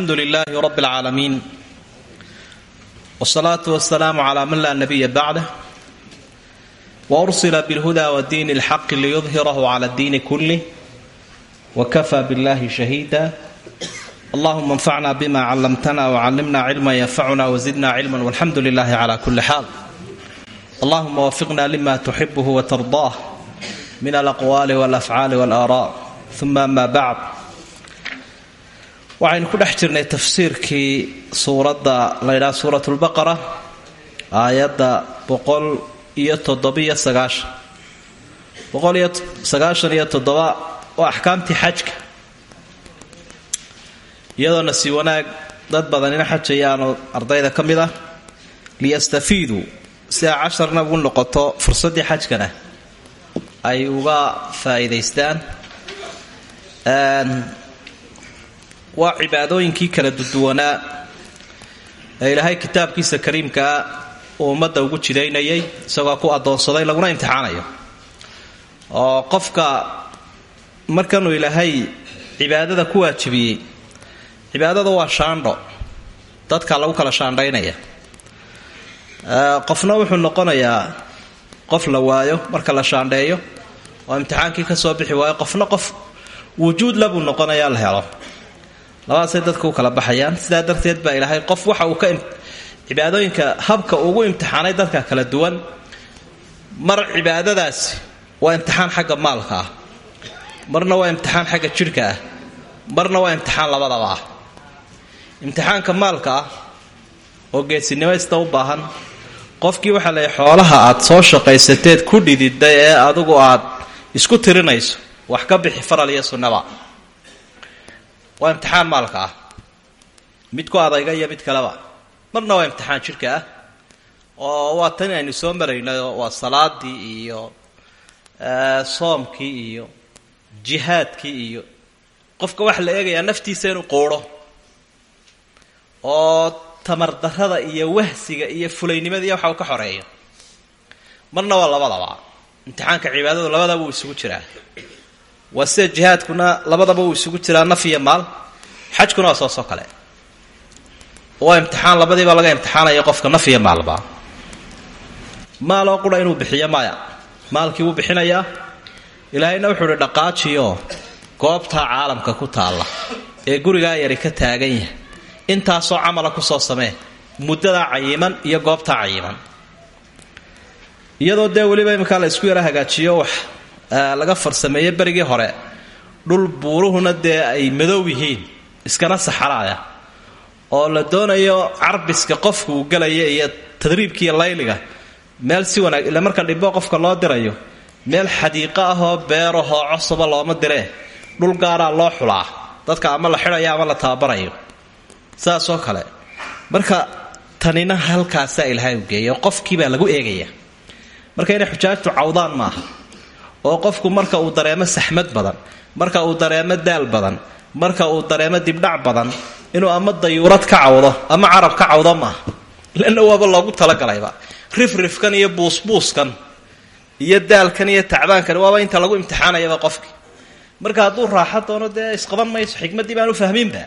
alxamdulilaahi rab alcaalamiin wsalaatu wasalaamu calaa man laa nabiya bacdah wa ursila bilhuda wadiini alxaqi liyudhirahu cala ddiini kulih wakafa billahi shahiida allahuma anfacna bima callamtana wcallimna cilma yanfacuna wazidna cilma walxamdu lilahi cala kulli xaal allahuma wafiqna lima tuxibuhu watardaah min alaqwaali walafcaali walaara uma ama bacd waxaynu ku dhex jirnay tafsiirkii suuradda la ydhaha suurat lbaqara aayadda boqol iyo toddobiyo iyo sagaashan. Iyo oo axkaamtii xajka. Iyadoona si wanaag dad badanina xajayaanoo ardayda ka mid ah liyastafiiduu si ay casharna ugu noqoto fursaddii xajkana ay uga faa'iidaystaan waa cibaadooyinkii kala duduwanaa ee ilaahay kitaabkiisa kariimkaa uu ummadda ugu jidaynayay isagoo ku addoonsaday laguna imtixaanayo. Oo qofka markanuu ilaahay cibaadada ku waajibiyey cibaadada waa shaandho. Dadka lagu kala shaandhaynaya. Qofna wuxuu noqonayaa qof la waayo marka la shaandheeyo oo imtixaankii ka soo bixi waayo qofna qof wujuud labuu noqonayaa la helo labadaasay dadka u kala baxayaan. Sidaa darteed baa ilaahay qof waxa uu ka cibaadooyinka habka ugu imtixaanay dadka kala duwan. Mar cibaadadaasi waa imtixaan xagga maalka ah. Marna waa imtixaan xagga jidhka ah. Marna waa imtixaan labadaba ah. Imtixaanka maalka ah oo geesinimaysta u baahan qofkii waxaa leeyahy xoolaha aad soo shaqaysateed ku dhididay ee adigu aad isku tirinayso wax ka bixi faral iyo sunnaba waa imtixaan maalka ah. Mid ku adayga iyo mid kaleba. Marna waa imtixaan jidhka ah. Oo waa tan aynu soo maraynay waa salaadii iyo soomkii iyo jihaadkii iyo. Qofka waxaa la eegayaa naftiisa inuu quudho oo tamardarrada iyo wahsiga iyo fulaynimadiiyo waxa uu ka xoreeyo. Marna waa labadaba. Imtixaanka cibaadadu labadaba wuu isugu jiraa waa sida jihaadkuna labadaba wuu isugu jiraa naf iyo maal. Xajkuna waa soosoo kale. Waa imtixaan labadiiba laga imtixaanaya qofka naf iyo maalba maaloo qura inuu bixiyo maya. Maalkii wuu bixinayaa. Ilaahayna wuxuu uhi dhaqaajiyo goobtaa caalamka ku taalla ee gurigaa yari ka taagan yahay. Intaasoo camala ku soo samee. Muddadaa cayiman iyo goobtaa cayiman. Iyadoo dee weliba iminkaa la isku yara hagaajiyo wax laga farsameeyey berigii hore. Dhul buuruhuna dee ay madow yihiin iskana saxaraaya. Oo la doonayo carbiska qofku uu iyo tadriibkiiyo layliga meel si wanaag ila marka dhibbo qofka loo dirayo meel xadiiqo ahoo beerahoo cosoba looma diree dhul gaaraa loo xulaa. Dadka ama la xidhayo ama la tababarayo saasoo kale marka tanina halkaasaa ilaahay u geeya qofkiibaa lagu eegaya. Marka inay xujaajtu cawdaan maaha oo qofku marka uu dareemo saxmad badan marka uu dareemo daal badan marka uu dareemo dibdhac badan inuu ama dayuurad ka cawdo ama carab ka cawdo maaha lana waaba loogu talagalayba rifrifkan iyo buusbuuskan iyo daalkan iyo tacbaankan waaba inta lagu imtixaanayaba qofki. Marka hadduu raaxo doono dee isqaban mayso xikmaddii baan u fahminba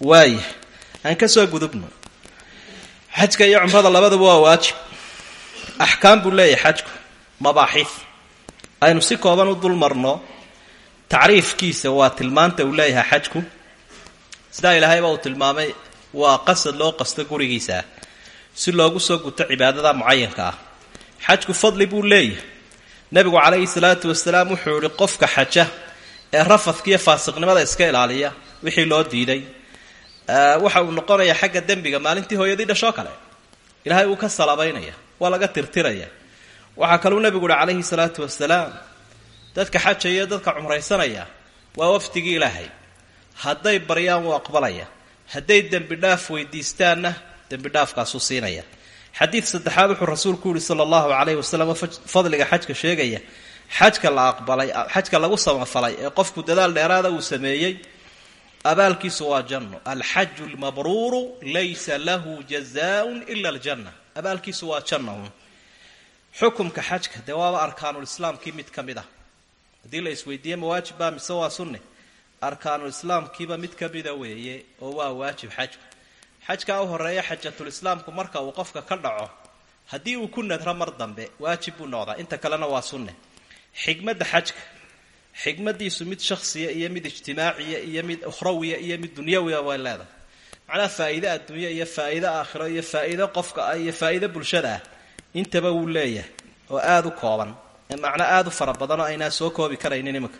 waaya aan ka soo gudubno. Xajka iyo cumrada labadaba waa waajib. Axkaam buu leeyahay xajku. Mabaaxiif aynu si kooban u dul marno tacriifkiisa waa tilmaanta uu leeyahay xajku. Sidaa ilaahayba uu tilmaamay waa qasad loo qasto gurigiisaa si loogu soo guto cibaadada mucayanka ah. Xajku fadli buu leeyahay. Nebigu calayhi salaatu wasalaam wuxuu yihi qofka xaja ee rafadkiiyo faasiqnimada iska ilaaliya wixii loo diiday waxa uu noqonayaa xagga dembiga maalintii hooyadii dhashoo kale. Ilaahay wuu ka salabaynaya waa laga tirtiraya waxaa kaluu nebigu uhi calayhi salaatu wasalaam dadka xajaya dadka cumraysanaya waa wafdigii ilaahay. Hadday baryaan wuu aqbalaya. Hadday dembi dhaaf weydiistaanna dembi dhaafkaasuu siinaya. Xadiid saddexaad wuxuu rasuulku yihi sala allahu calayhi wasalam fadliga xajka sheegaya xajka la aqbalay xajka lagu samafalay ee qofku dadaal dheeraada uu sameeyey abaalkiisu waa janno. Alxaju lmabruuru laysa lahu jazaaun ila aljanna. Abaalkiisu waa janna xukumka xajka dee waaba arkaanulislaamkii mid ka mid ah. Haddii la isweydiiye mawaajibba mise waa sunne? Arkaanul islaamkiiba mid ka mida weeye oo waa waajib xajku. Xajkaa u horreeya xajatul islaamku marka uu qofka ka dhaco haddii uu ku nadro mar dambe waajib buu noqdaa. Inta kalena waa sunne. Xigmadda xajka. Xigmadiisu mid shakhsiya iyo mid ijtimaaciya iyo mid ukhrawiya iyo mid dunyawiya way leedahay. Macnaha faa'iide adduunye iyo faa'iide aakhiro iyo faa'iide qofka ah iyo faa'iide bulshada ah intaba wuu leeyahay oo aada u kooban. Macno aada u fara badanoo aynaa soo koobi karaynin iminka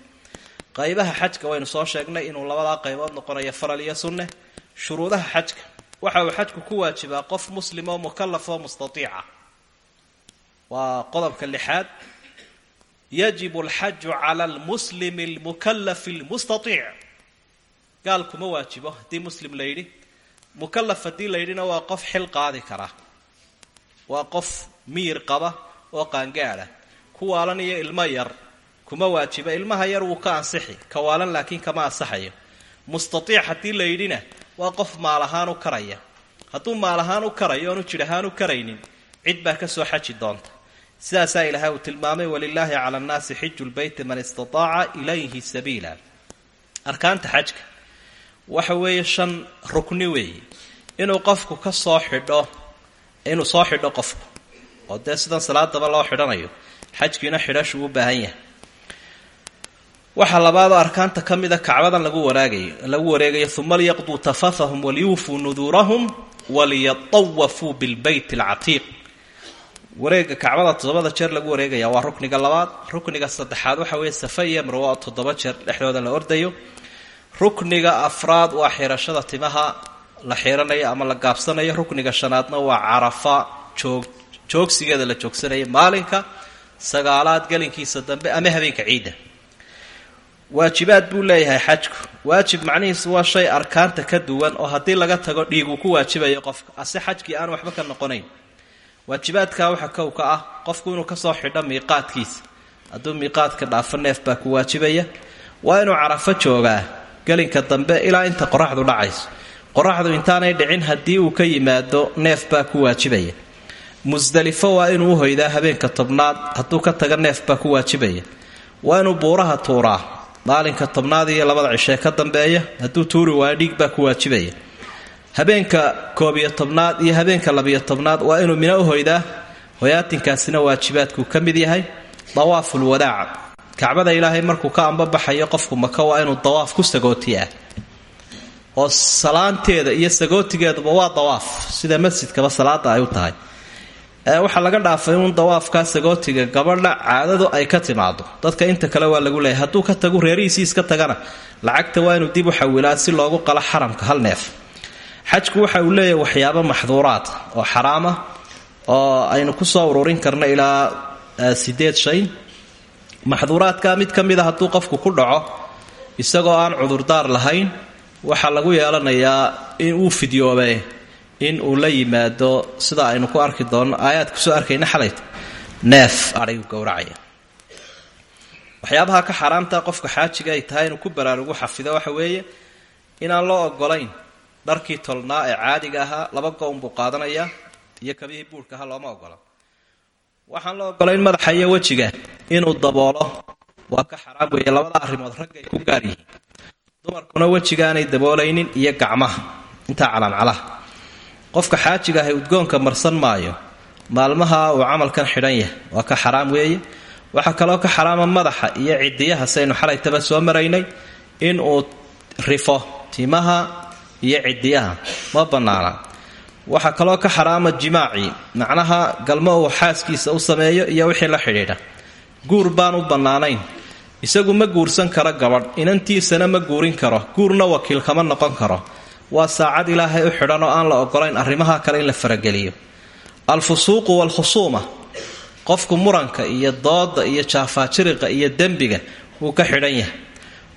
qaybaha xajka waynu soo sheegnay inuu labadaa qaybood noqonayo faral iyo sunne. Shuruudaha xajka. Waxa uu xajku ku waajibaa qof muslim oo mukalaf oo mustatiica waa qodobka lixaad. Yajibu alxaju cala almuslimi almukalafi almustaiic gaal kuma waajibo haddii muslim la yidhi. Mukalaf haddii la yidhina waa qof xil qaadi kara. Waa qof miyir qaba oo qaangaadha. Kuwaalan iyo ilmo yar kuma waajiba. Ilmaha yar wuu ka ansixi kawaalan laakiin kama ansaxayo. Mustaiic haddii la yidhina waa qof maal ahaan u karaya. Hadduu maal ahaan u karayo oonu jir ahaan u karaynin cid baa ka soo xaji doonta. Sidaasaa ilaahay uu tilmaamay walilaahi cala annaasi xiju lbeyti man istataaca ilayhi sabiila. Arkaanta xajka. Waxa weeye shan rukni weeye. Inuu qofku ka soo xidho inuu soo xidho qofku oo dee sidan salaadaba loo xidhanayo xajkiina xidhashuu u baahan yahay. Waxaa labaadoo arkaanta ka mida kacbadan lagu waraagayo lagu wareegayo uma liyaqduu tafathahum waliyuufuu nuduurahum waliyatawafuu bilbeyt alcatiiq. Wareega kacbada toddobada jeer lagu wareegaya waa rukniga labaad rukniga saddexaad waxa weeye safa iyo marwo oo toddoba jeer dhexdooda la ordayo. Rukniga afraad waa xirashada timaha la xiranayo ama la gaabsanayo rukniga shanaadna waa carafa joog joogsigeeda la joogsanayo maalinka sagaalaad gelinkiisa dambe ama habeenka ciidda. Waajibaad buu leeyahay xajku. Waajib macnihiisu waa shay arkaanta ka duwan oo haddii laga tago dhiiguu ku waajibayo qofka. Ase xajkii aan waxba ka noqonayn. Waajibaadkaa waxa kow ka ah qofku inuu ka soo xidho miiqaadkiisa. Hadduu miiqaadka dhaafo neef baa ku waajibaya. Waa inuu carafo joogaa gelinka dambe ilaa inta qoraxdu dhacayso. Qoraxdu intaanay dhicin haddii uu ka yimaado neef baa ku waajibaya musdelifo waa inuu uhoydaa habeenka tobnaad hadduu ka taga neef baa ku waajibaya. Waa inuu buuraha tuuraa maalinka tobnaad iyo labada cishee ka dambeeya hadduu tuuri waayo dhiig baa ku waajibaya. Habeenka koob iyo tobnaad iyo habeenka labiyo tobnaad waa inuu mina uhoydaa hoyaatinkaasina waajibaadkuu ka mid yahay dawaaful wadaaca kacbada ilaahay markuu ka ambabaxayo qofku maka waa inuu dawaaf ku sagootiyaa. Oo salaanteeda iyo sagootigeeduba waa dawaaf sida masjidkaba salaada ay u tahay waxaa laga dhaafay uun dawaafkaa sagootiga gabadha caadadu ay ka timaado dadka inta kale waa lagu leeyahay hadduu ka tagu reerihiisii iska tagana. Lacagta waa inuu dib u xawilaa si loogu qalo xaramka hal neef. Xajku waxa uu leeyahay waxyaabo maxduuraad oo xaraama oo aynu ku soo ururin karno ilaa sideed shay. Maxduuraadka mid ka mid a hadduu qofku ku dhaco isagoo aan cudurdaar lahayn waxaa lagu yeelanayaa in uu fidyoobe in uu la yimaado sida aynu ku arki doonno aayaad ku soo arkayna xalayta neef adhayu gowracaya. Waxyaabaha ka xaaraamta qofka xaajiga ay tahay inuu ku baraarugu xafido waxa weeye inaan loo ogolayn dharkii tolnaa ee caadiga ahaa laba gown buu qaadanayaa iyo kabihii buurhka ahaa looma ogola waxaan la ogolayn madaxa iyo wejiga inuu daboolo. Waa ka xaraam weeye labada arrimood raggay ku gaar yihiin. Dumarkuna wejiga aanay daboolaynin iyo gacmaha. Intaa calaamcalaha qofka xaajiga ahay udgoonka marsan maayo maalmaha uu camalkan xidhan yahay waa ka xaraam weeye. Waxaa kaloo ka xaraama madaxa iyo cidiyaha saynu xalaytaba soo maraynay inuu rifo timaha iyo cidiyaha. Ma bannaana. Waxaa kaloo ka xaraama jimaacii macnaha galmo uu xaaskiisa u sameeyo iyo wixii la xidhiidha. Guur baan u bannaanayn. Isagu ma guursan karo gabadh. Inantiisana ma guurin karo. Guurna wakiil kama noqon karo waa saacad ilaahay u xidhan oo aan la ogolayn arrimaha kale in la farageliyo. Alfusuuqu waalkhusuuma qofku muranka iyo dooda iyo jaafaajiriqa iyo dembiga wuu ka xidhan yahay.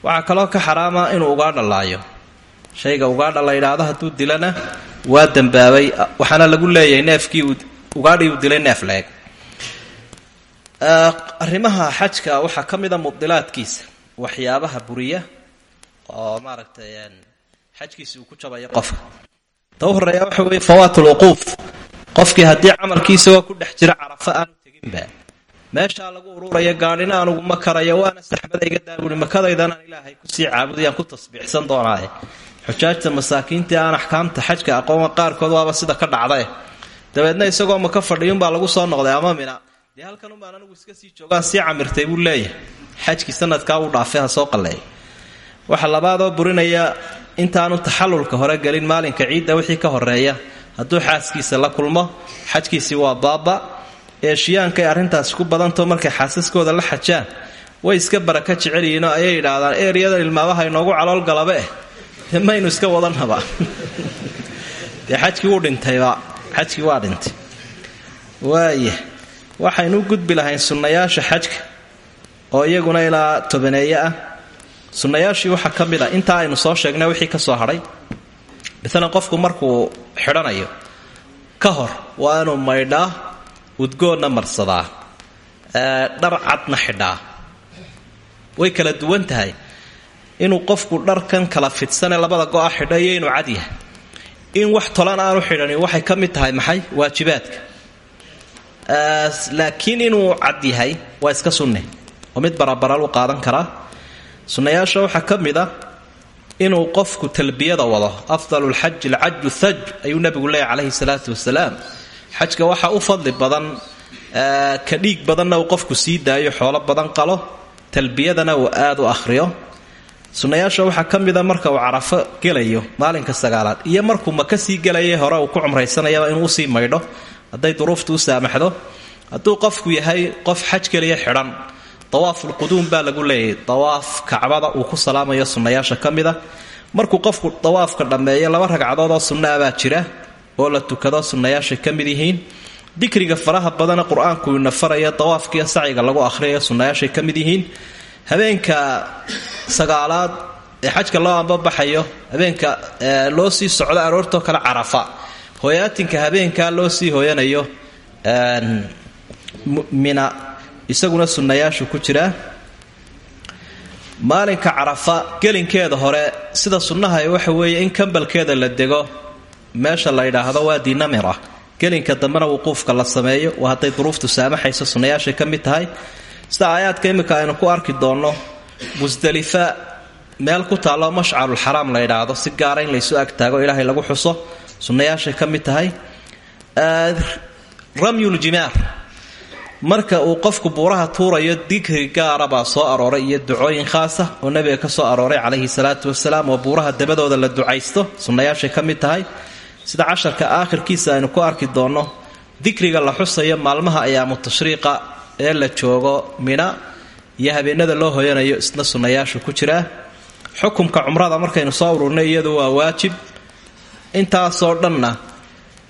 Waxaa kaloo ka xaraama inuu ugaadha laayo. Shayga ugaadha la yidhaahdo dilana waa dembaabay waxaana lagu leeyahay neefkii ugaadhii uu dilay neef leeg. Arrimaha xajka waxaa ka mida mubdilaadkiisa waxyaabaha buriya oo maaragtay xajkiisi uu ku jabaya qofka ta waxa weeye fawaat lwuquuf qofkii haddii camalkii isagoo ku dhex jira carafo aanu teginba meeshaa lagu ururaya gaadhina anugu ma karayo waana saxmada iga daaburi makadaydanaan ilaahay ku sii caabudayaan ku tasbiixsan doonaaye. Xujaajta masaakiintii aan axkaamta xajka aqoon qaarkood waaba sida ka dhacdae dabeedna isagoo maka fadhiyunbaa lagu soo noqday ama mina dee halkan unbaan anigu iska sii joogaan sii camirtay buu leeyahay. Xajkii sanadkaa uu dhaafay ha soo qalleeya waxa labaadoo burinaya intaanu taxallulka hore gelin maalinka ciidda wixii ka horreeya hadduu xaaskiisa la kulmo xajkiisii waa baaba. Eeshiyaankaay arrintaasi ku badantao markay xaasaskooda la xajaan way iska baraka jecelyihiinoo ayay idhaahdaan eeryadan ilmaabaha inoogu caloolgalabe eh dee maynu iska wadanaba dee xajkii wuu dhintayba xajkii waa dhintay. Waaya waxaynu gudbi lahayn sunnayaasha xajka oo iyaguna ilaa tobaneeye ah sunnayaashii waxaa ka mid a. Intaa aynu soo sheegnay wixii ka soo hadhay. Maalan qofku markuu xidhanayo ka hor waa inuu maydhaa udgoonna marsadaa. Dhar cadna xidhaa. Way kala duwan tahay. Inuu qofku dharkan kala fidsanee labada go'a iyo inuu cad yahay. In wax tolan aanu xidhanin waxay ka tahay maxay? Waajibaadka. Laakiin inuu cad yahay waa iska sunne. Oo mid barabaral u qaadan karaa sunnayaasha waxaa ka mid a inuu qofku talbiyada wado afdalu lxaji alcaju thaj ayuu nabigu leeyahy calayhi salaatu wasalaam xajka waxaa u fadli badan ka dhiig badanna uu qofku sii daayo xoolo badan qalo talbiyadana uu aad u akhriyo. Sunnayaasha waxaa ka mida marka uu carafo gelayo maalinka sagaalaad iyo markuu maka sii gelaya hore uu ku cumraysanayaba inuu u sii maydho hadday duruuftu saamaxdo hadduu qofku yahay qof xaj keliya xidhan dawaafulquduum baa lagu leeyahay. Dawaaf kacbada uu ku salaamayo sunnayaasha ka mida markuu qofku dawaafka dhammeeyo laba ragcadood oo sunna baa jira oo la tukado sunnayaashay ka dikriga faraha badana qur'aanku ina faraya dawaafkiiyo lagu akhriyayo sunnayaashay ka habeenka sagaalaad ee xajka loo ambabaxayo habeenka loo sii socdo aroortoo kale carafa. Hooyaatinka habeenkaa loo sii hooyanayo mina isaguna sunnayaashu ku jiraa maalinka carafa gelinkeeda hore sida sunnaha waxa weeye in kambalkeeda la dego meesha la yidhaahdo waa dinamira. Gelinka dambena wuquufka la sameeyo waa hadday duruuftu saamaxayso sunnayaashay ka tahay. Sida aayaadka imminka aynu ku arki doonno musdalifa meel ku taallo mashcarulxaraam la yidhaahdo si gaara in laysu agtaago ilaahay lagu xuso sunnayaashay ka mid tahay. Ramyuljimaar marka uu qofku buuraha tuurayo dikri gaara baa soo arooray iyo ducooyin khaasa oo nabiga ka soo arooray calayhi salaatu wasalaam oo buuraha dabadooda la ducaysto. Sunnayaashay ka tahay. Sida casharka aakhirkiisa aynu ku arki doonno dikriga la xusayo maalmaha ayaamu tashriiqa ee la joogo mina. Iyo habeenada loo hoyanayo isna sunnayaashu ku jiraa xukumka cumrada markaynu soo ururnay iyadu waa waajib. Intaasoo dhanna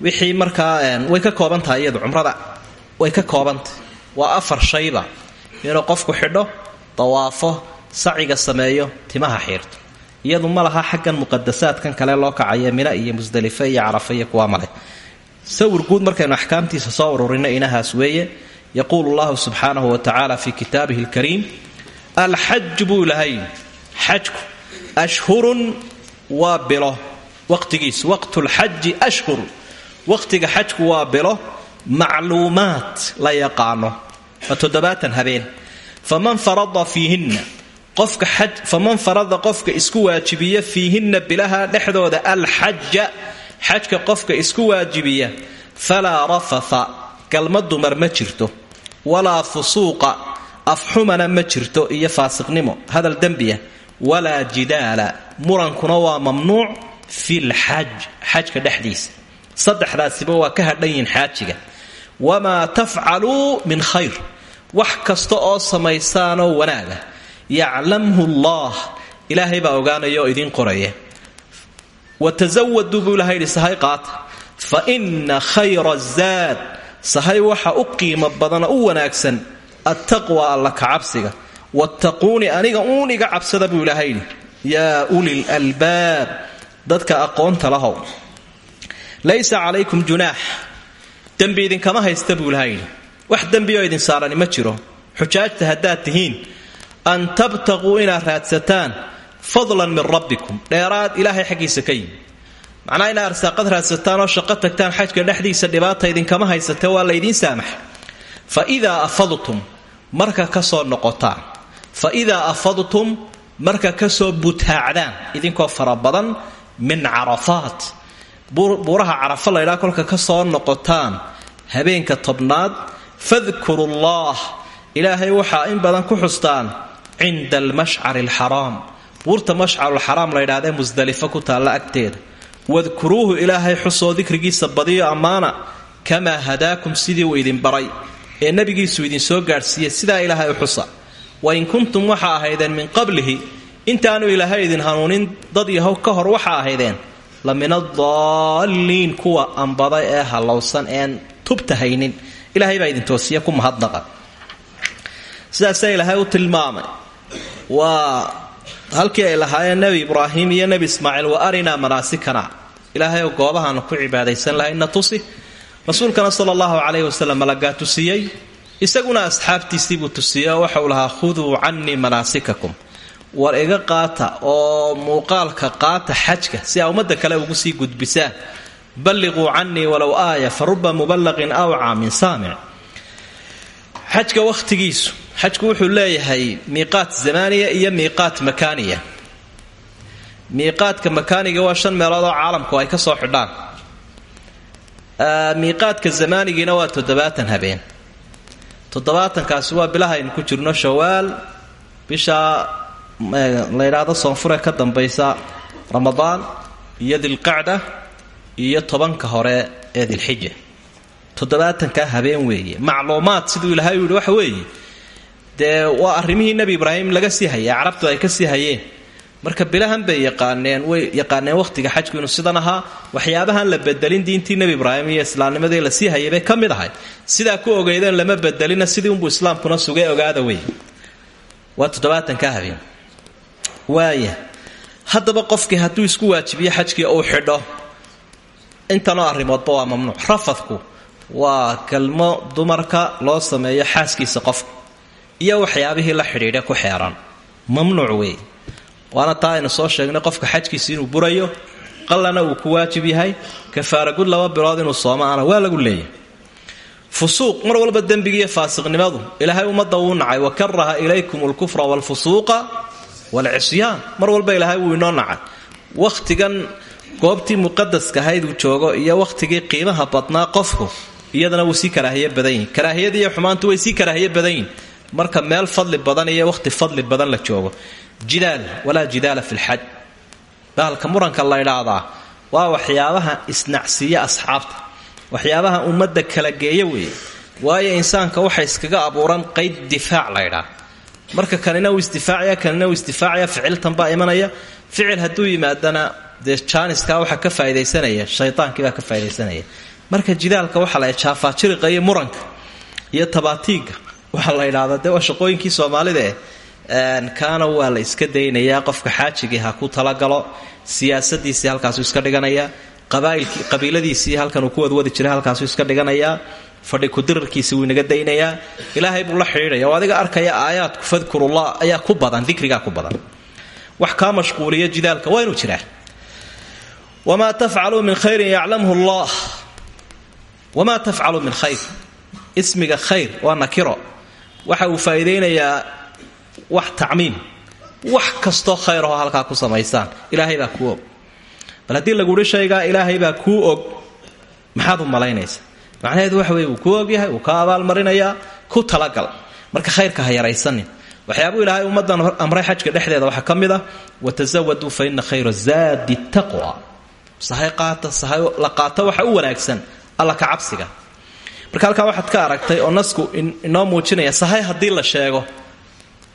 wixii markaa way ka kooban tahay iyadu cumrada way ka koobantahy waa afar shayba. Inuu qofku xidho dawaafo saciga sameeyo timaha xiirto. Iyadu ma laha xaggan muqadasaadkan kale loo kacaya mina iyo musdalife iyo carafa iyo kuwa male sawir guud markaynu axkaamtiisa soo ururino inahaas weeye yaquulu llahu subxaanahu wa tacaala fi kitaabihi alkariim alxaj buu ilahay xajku ashhurun waa bilo. Waqtigiisu waqtulxaji ashhur. Waqtiga xajku waa bilo macluumaad la yaqaano. Waa toddobaatan habeen. Faman farada fiihinna. Qofka faman farada qofka isku waajibiya fiihinna bilaha dhexdooda alxaja xajka qofka isku waajibiya falaa rafatha. Galma dumar ma jirto. Walaa fusuuqa. Afxumana ma jirto iyo faasiqnimo. Hadal dembiya walaa jidaala. Murankuna waa mamnuuc filxaj xajka dhexdiisa. Saddexdaasiba waa ka hadhan wamaa tafcaluu min khayr wax kasta oo samaysaanoo wanaaga yaclamhu allah ilaahay baa ogaanaya oo idiin qoraya. wa tasawaduu buu ilahay yidhi sahay qaata fa inna khayra zaad sahay waxa u qiimo badana u wanaagsan attaqwa alla kacabsiga wattaquuni aniga uun iga cabsada buu ilaahay yidhi. yaa ulil albaab dadka aqoonta lahow. laysa calaykum junaax dembi idinkama haysta buu ilahay yidhi. Wax dembioo idin saarani ma jiro. Xujaajta haddaad tihiin an tabtaquu inaad raadsataan fadlan min rabbikum. Dheeraad ilaahay xaggiisa ka macnaa inaad arsaaqad raadsataan oo shaqo tagtaan xajka dhexdiisa dhibaata idinkama haysatee waa laydiin saamaxa fa idaa afadtum marka ka soo noqotaan. Fa idaa afadtum marka ka soo butaacdaan. Idinkoo fara badan min carafaat. Buuraha carafa laydhaa kolka ka soo noqotaan habeenka tobnaad fadkuru llah ilaahay waxaa in badan ku xustaan cinda almashcari alxaraam buurta mashcarulxaraam laydhahdee musdalifo ku taalla agteeda. Wadkuruuhu ilaahay xusoo dikrigiisa badiyo ammaana kamaa hadaakum sidii uu idin baray ee nebigiisu idin soo gaadhsiiyey sidaa ilaahay u xusa. Wain kuntum waxa ahaydeen min qablihi intaanu ilaahay idin hanuunin dad yahow ka hor waxa ahaydeen la min kuwa ambada ee hallowsan een tubta haynin ilaahay baa idin toosiya ku mahadnaqa. Sidaasaa ilaahay u tilmaamay. Waa halkii ay lahaayeen nebi ibraahim iyo nebi ismaaciil wa arinaa manaasikana. Ilaahay oo goobahaanu ku cibaadaysan lahayna tusi. Rasuulkana sala allahu calayhi wasalam malagaa tusiyey? Isaguna asxaabtiisii buu tusiyey oo waxau lahaa khuduu cannii manaasikakum. War iga qaata oo muuqaalka qaata xajka si aa ummadda kale ugu sii gudbisaan balliquu cannii walow aaya fa ruba muballaqin awcaa min saamic. Xajka wakhtigiisu xajku wuxuu leeyahay miiqaat zamaaniya iyo miiqaat makaaniya. Miiqaadka makaaniga waa shan meelood oo caalamku ay ka soo xidhaan. Miiqaadka zamaanigiina waa toddobaatan habeen. Toddobaatankaasi waa bilahaynu ku jirno shawaal. Bisha la yidhaahdo soonfure ka dambaysa ramadaan iyo dilqacda iyo tobanka hore ee dilxija toddobaatankaa habeen weeye. Macluumaad siduu ilaahay u waxa weeye dee waa arrimihii nebi ibraahim laga sii hayay carabtu ay ka sii hayeen. Marka bilahan bay yaqaaneen way yaqaaneen wakhtiga xajku inuu sidan ahaa waxyaabahan la bedelin diintii nebi ibraahim iyo islaamnimadii la sii hayay bay ka ahay sidaa ku ogeydeen lama bedelina sidii unbuu islaamkuna sugay ogaada wey waa toddobaatankaa habeen. Waaya haddaba qofkii hadduu isku waajibiyo xajkii uu xidho intanoo arrimoodba waa mamnuuc. Rafadku waa galmo dumarka loo sameeyo xaaskiisa qofka iyo waxyaabihii la xidhiidha ku xeeran. Mamnuuc weey. Waana taa aynu soo sheegnay qofka xajkiisa inuu burayo qallana uu ku waajib yahay kafaaragud laba bilood inuu soomaana waa lagu leeyahay. Fusuuq mar walba dembigiiyo faasiqnimadu ilaahay ummadda wuu nacay wa karaha ilaykum alkufra waalfusuuqa waalcisyaan mar walba ilaahay wuu inoo nacay. Wakhtigan goobtii muqadaska ahayd uu joogo iyo wakhtigii qiimaha badnaa qofku iyadana wuu sii karaahiye badan yihiin karaahiyadii iyo xumaantu way sii karaahiye badan yihiin marka meel fadli badan iyo wakhti fadli badan la joogo. Jidaal walaa jidaala fi lxaj bahalka muranka la ydhaahdaa waa waxyaabaha isnacsiiya asxaabta. Waxyaabaha ummadda kala geeya weeye. Waayo insaanka waxa iskaga abuuran qayd difaac laydhaa marka kanina uu isdifaacaya kanina uu isdifaacaya ficiltan baa imanaya. Ficil hadduu yimaadana dee jaaniska waxaa ka faa'idaysanaya shaytaankii ka faa'idaysanaya. Marka jidaalka waxaa la jaafaajiriqa iyo muranka iyo tabaatiiga waxaa la ydhahdaa dee waa shaqooyinkii soomaalida eh kaana waa la iska daynayaa qofka xaajigii ha ku talagalo siyaasadiisii halkaasuu iska dhiganayaa qabiiladiisii halkan ku wadwadi jiray halkaasuu iska dhiganayaa fadhi kudirarkiisi wuu inaga daynayaa. Ilaahay buu la xidhiidhaya oo adiga arkaya aayaadku fadkurullah ayaa ku badan dikrigaa ku badan. Wax kaa mashquuliya jidaalka waa jiraa wamaa tafcaluu min khayrin yaclamhu llah wamaa tafcaluu min khayr. Ismiga khayr waa nakiro. Waxa uu faa'iidaynayaa wax tacmiim. Wax kastoo khayrahoo halkaa ku samaysaan. Ilaahay baa kuu og. Bal haddii laguhi shaygaa ilaahay baa kuu og. Maxaad u malaynaysa? Macnaheedu waxa weye wuu kuu ogyahay wuu ka abaalmarinayaa ku talagal. Marka khayrka ha yaraysanin. Waxyaabuu ilaahay ummaddan amray xajka sahay qaata sahay la qaato waxa u wanaagsan alla ka cabsiga. Marka halkaa waxaad ka aragtay oo nasku inoo muujinaya sahay haddii la sheego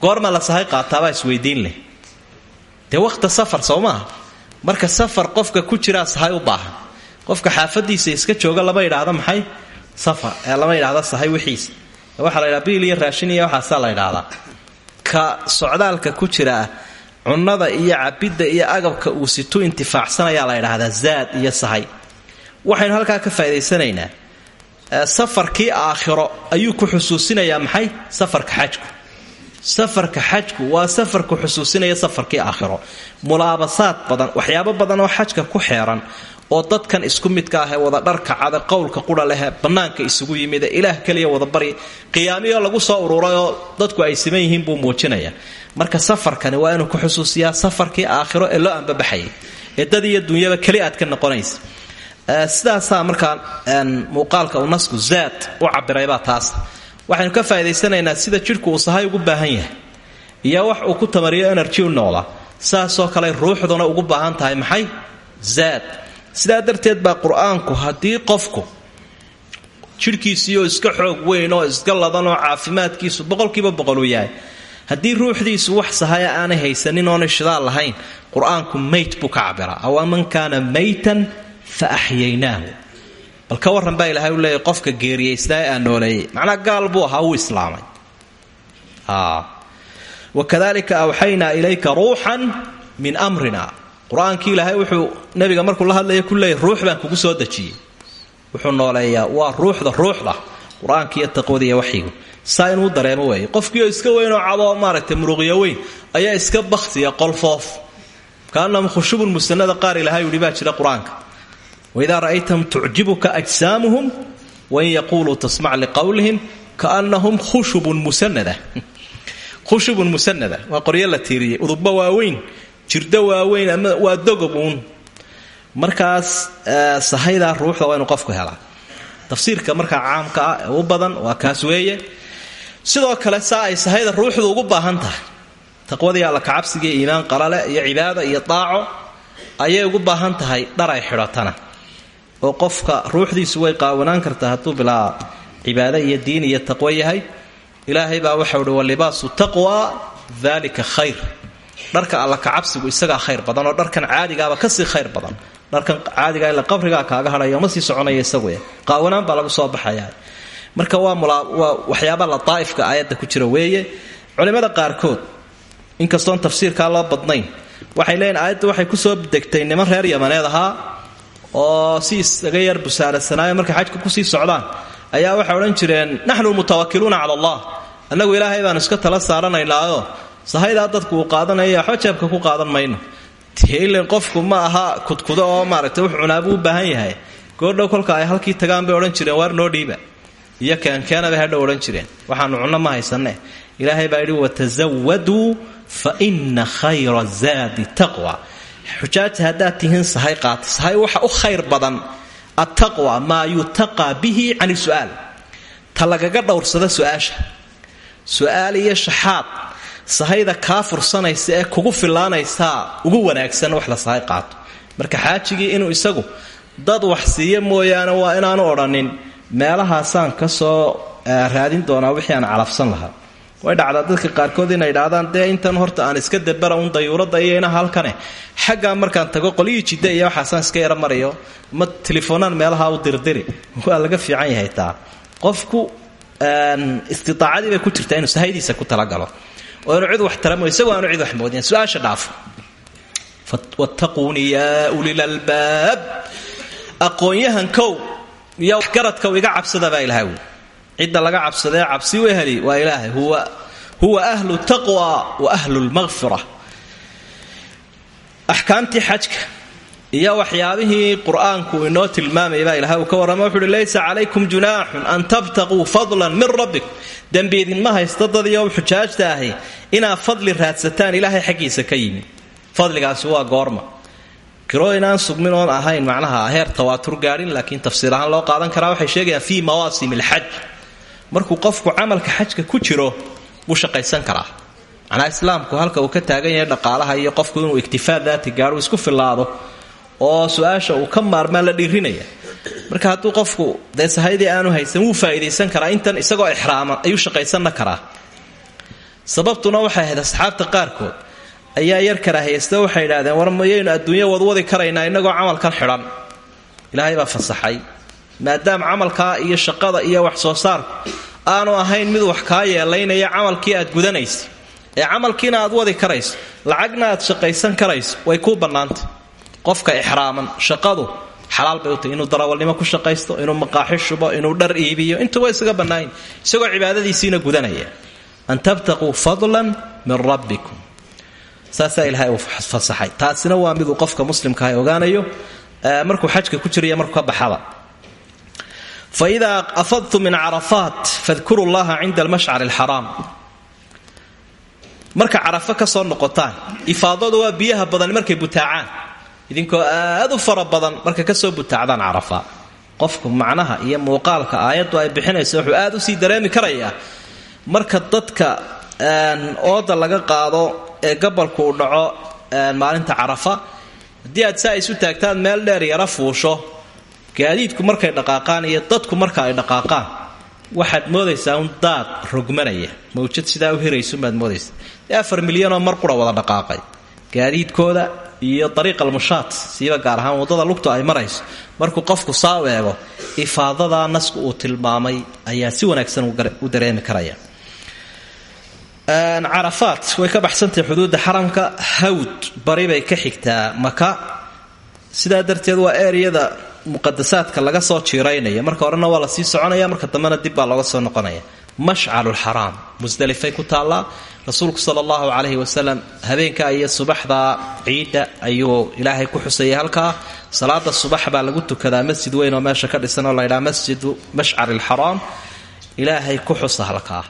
goorma la sahay qaataabaa isweydiin leh. Dee wakhta safar soo marka safar qofka ku jiraa sahay u baahan. Qofka xaafadiisa iska jooga lama yidhaahdo maxay? Safar ee lama yidhaahdo sahay wixiisa waxaa la ydhaha biil iyo raashin iyo waxaasaa la ydhaahdaa ka socdaalka ku jiraa cunnada iyo cabidda iyo agabka uu situ intifaacsanayaa la ydhaahdaa zaad iyo sahay. Waxaynu halkaa ka faa'idaysanaynaa safarkii aakhiro ayuu ku xusuusinayaa maxay? Safarka xajku. Safarka xajku waa safarku xusuusinaya safarkii aakhiro. Mulaabasaad badan waxyaabo badan oo xajka ku xeeran oo dadkan isku midka ahee wada dharka cada qowlka qura lehe bannaanka isugu yimide ilaah keliya wada bari qiyaamiyo lagu soo ururayoo dadku ay siman yihiin buu muujinaya marka safarkani waa inuu ku xusuusiyaa safarkii aakhiro ee loo ambabaxayay ee dad iyo dunyaba keli aad ka noqonaysa sidaasaa markaa muuqaalka uu nasku zaad u cabiraybaa taas. Waxaynu ka faa'idaysanaynaa sida jidhku uu sahay ugu baahan yahay iyo wax uu ku tamariyo energy u noqda saasoo kale ruuxduna ugu baahan tahay maxay? Zaad. Sidaa darteed baa qur'aanku haddii qofku jidhkiisiioo iska xoog weyn oo iska ladan oo caafimaadkiisu boqolkiiba boqol uu yahay haddii ruuxdiisu wax sahaya aanay haysanin oonay shidaal lahayn qur'aanku mayt buu ka cabiraa aw man kaana maytan fa axyaynaahu. Bal ka warran baa ilahay u leeyahy qofka geeriyaystaa ee aan nooleeyey macnaa gaal buu ahaa wuu islaamay. Wakadalika awxaynaa ilayka ruuxan min amrina. Qur'aankii ilaahay wuxuu nabiga markuu la hadlaya ku leeyay ruux baan kugu soo dejiyey. Wuxuu nooleeyaa waa ruuxda ruuxda. Qur'aanka iyo taqwada iyo waxyigu saa inuu dareemo weeye qofkiioo iska weynoo cadoo maaragtay muruqyo weyn ayaa iska bakhtiya qolfoof kaanahum khushubun musanada qaar ilahay yidhi baa jira qur'aanka. Waidaa ra'aytahum tucjibuka ajsaamuhum wain yaquuluu tasmac liqowlihim kaannahum khushubun musanada khushubun musanada waa qoryo la tiiriyey. Udubba waaweyn jirdo ama waa dogob markaas sahaydaa ruuxda waa qofku helaa. Tafsiirka markaa caamka ah u badan waa kaas weeye sidoo kale saa ay sahayda ruuxdu ugu baahan tahay. Taqwadii alla kacabsiga iimaan qalale iyo cibaada iyo daaco ayay ugu baahan tahay dharay xidhatana. Oo qofka ruuxdiisu way qaawanaan kartaa hadduu bilaa cibaado iyo diin iyo taqwo yahay ilaahay baa waxau uhi walibaasu taqwa dalika khayr. Dharka alla kacabsigu isagaa khayr badan oo dharkan caadigaaba ka sii khayr badan. Dharkan caadiga ila qabrigaa kaaga hadhaya ma sii soconaya isagu qaawanaan baa lagu soo baxaya marka waa waxyaaba lataaifka aayadda ku jira weeye. Culimmada qaarkood inkastoon tafsiirkaa loo badnayn waxay leeyiin aayadda waxay ku soo degtay niman reer yamaneed ahaa oo si isaga yar busaarasanaayo markay xajka ku sii socdaan ayaa waxay odhan jireen naxnu mutawakiluuna cala allah. Annagu ilaahay baanu iska tala saaranaynaayo. Sahaydaa dadku uu qaadanaya waxba ku qaadan mayno. Qofku ma aha kudkudo oo maaragtay wux cunaabuu u baahan yahay. Goordhow kolka ay halkii tagaan bay odhan jireen waar noo dhiiba iyo keenkeenabay hadhow odhan jireen. Waxaanu cunno ma haysanne. Ilaahay baa yidhi watasawaduu fa ina khayra zaadi taqwa. Xujaaja haddaad tihiin sahay qaata sahay waxa u khayr badan. Attaqwa maa yutaqaa bihi can su'aal. Ta lagaga dhowrsada su'aasha. Su'aal iyo shaxaad sahayda kaa fursanaysa ee kugu filaanaysaa ugu wanaagsan wax la sahay qaato. Marka xaajigii inuu isagu dad wax siiyo mooyaane waa inaanu odhanin meelahaasaan ka soo raadin doonaa wixii aan calafsan lahaa. Way dhacdaa dadka qaarkood inay idhaahdaan dee intan horta aan iska dabara un dayuuradda iyo halkane. Xaggaa markaan tago qolyihii jidda iyo waxaasaan iska yara marayo ma telefoonaan meelaha u dirdiri. Waa laga fiican yahay taa. Qofku istiaacadii bay ku jirtaa inuu sahaydiisa ku talagalo. Oo inuu cid wax taramo isagoo aanu cid wax moodin. Su'aasha dhaafo wattaquuni yaa ulil albaab aqoon-yahan kow iyo waxgaradka iga cabsada baa ilahay wi cidda laga cabsadee cabsi u heli waa ilaahay. Huwa ahlu taqwa wa ahlu lmaqfira axkaamtii xajka iyo waxyaabihii qur'aanku inoo tilmaamaya baa ilahay uu ka warrama. Wuxu uhi laysa calaykum junaaxun an tabtaquu fadlan min rabbikum dembi idinma haysta dadiyo xujaajta ahi inaad fadli raadsataan ilaahay xaggiisa ka yimi fadligaasi waa goorma kirooyin aan sugmin oon ahayn macnaha heer tawaatur gaadhin laakiin tafsiir ahaan loo qaadan karaa. Waxay sheegayaan fii mawaasim alxaj markuu qofku camalka xajka ku jiro wuu shaqaysan karaa. Macnaha islaamku halka uu ka taagan yahay dhaqaalaha iyo qofku inuu iktifaa daati gaadho isku filaado oo su'aasha uu ka maarmaan la dhiirinaya. Marka hadduu qofku dee sahaydii aanu haysan wuu faa'iidaysan karaa. Intan isagoo ixraaman ayuu shaqaysanna karaa. Sababtuna waxay ahayd asxaabta qaarkood ayaa yar karaahaysta waxay idhahdeen war mayaynu adduunya wadwadi karaynaa innagoo camalkan xidhan. Ilaahay baa fasaxay. Maadaama camalkaa iyo shaqada iyo wax soo saarku aanu ahayn mid wax kaa yeelaynaya camalkii aad gudanaysa ee camalkiina aad wadi karayso lacagna aad shaqaysan karayso way kuu bannaantay. Qofka ixraaman shaqadu xalaal bay u tahy inuu darawalnimo ku shaqaysto inuu maqaaxi shubo inuu dhar iibiyo intuba isaga bannaayin isagoo cibaadadiisiina gudanaya. An fadlan min rabbikum saasaa ilaahay uu fasaxay. Taasina waa miduu qofka muslimkaah ogaanayo markuu xajka ku jiriya markuu ka baxaba. Fa idaa afadtum min carafaat fadkuru llaha cinda almashcari alxaraam marka carafo ka soo noqotaan ifaadadu waa biyaha badan markay butaacaan. Idinkoo aad u fara badan markay ka soo butaacdaan carafa. Qofku macnaha iyo muuqaalka aayaddu ay bixinayso wuxuu aad u sii dareemi karayaa. Marka dadka ooda laga qaado ee gabalku uu dhaco maalinta carafa. Haddii aad saa isu taagtaan meel dheer yara fuusho. Gaadiidku markay dhaqaaqaan iyo dadku marka ay dhaqaaqaan waxaad moodaysaa un daad rogmanaya. Mawjad sidaa u hiraysunbaad moodaysaa. Afar milyanoo mar qura wada dhaqaaqay gaadiidkooda iyo dariiq almushaat siiba gaar ahaan waddada lugtu ay marayso markuu qofku saa u nasku uu tilmaamay ayaa si wanaagsan u dareemi karaya carafaat way ka baxsantahay xuduudda xaramka. Hawd bari bay ka xigtaa maka sidaa darteed waa ereyada muqadasaadka laga soo jiiraynaya. Marka horena waa la sii soconaya marka dambena dib baa looga soo noqonaya. Mashcalulxaraam musdelifay ku taallaa. Rasuulku sala allahu calayhi wasalam habeenka iyo subaxda ciidda ayuu ilaahay ku xusayay halkaa. Salaada subax baa lagu tukadaa masjid weyn oo meesha ka dhisan oo laydhaha masjidu mashcari alxaraam ilaahay ku xusa halkaa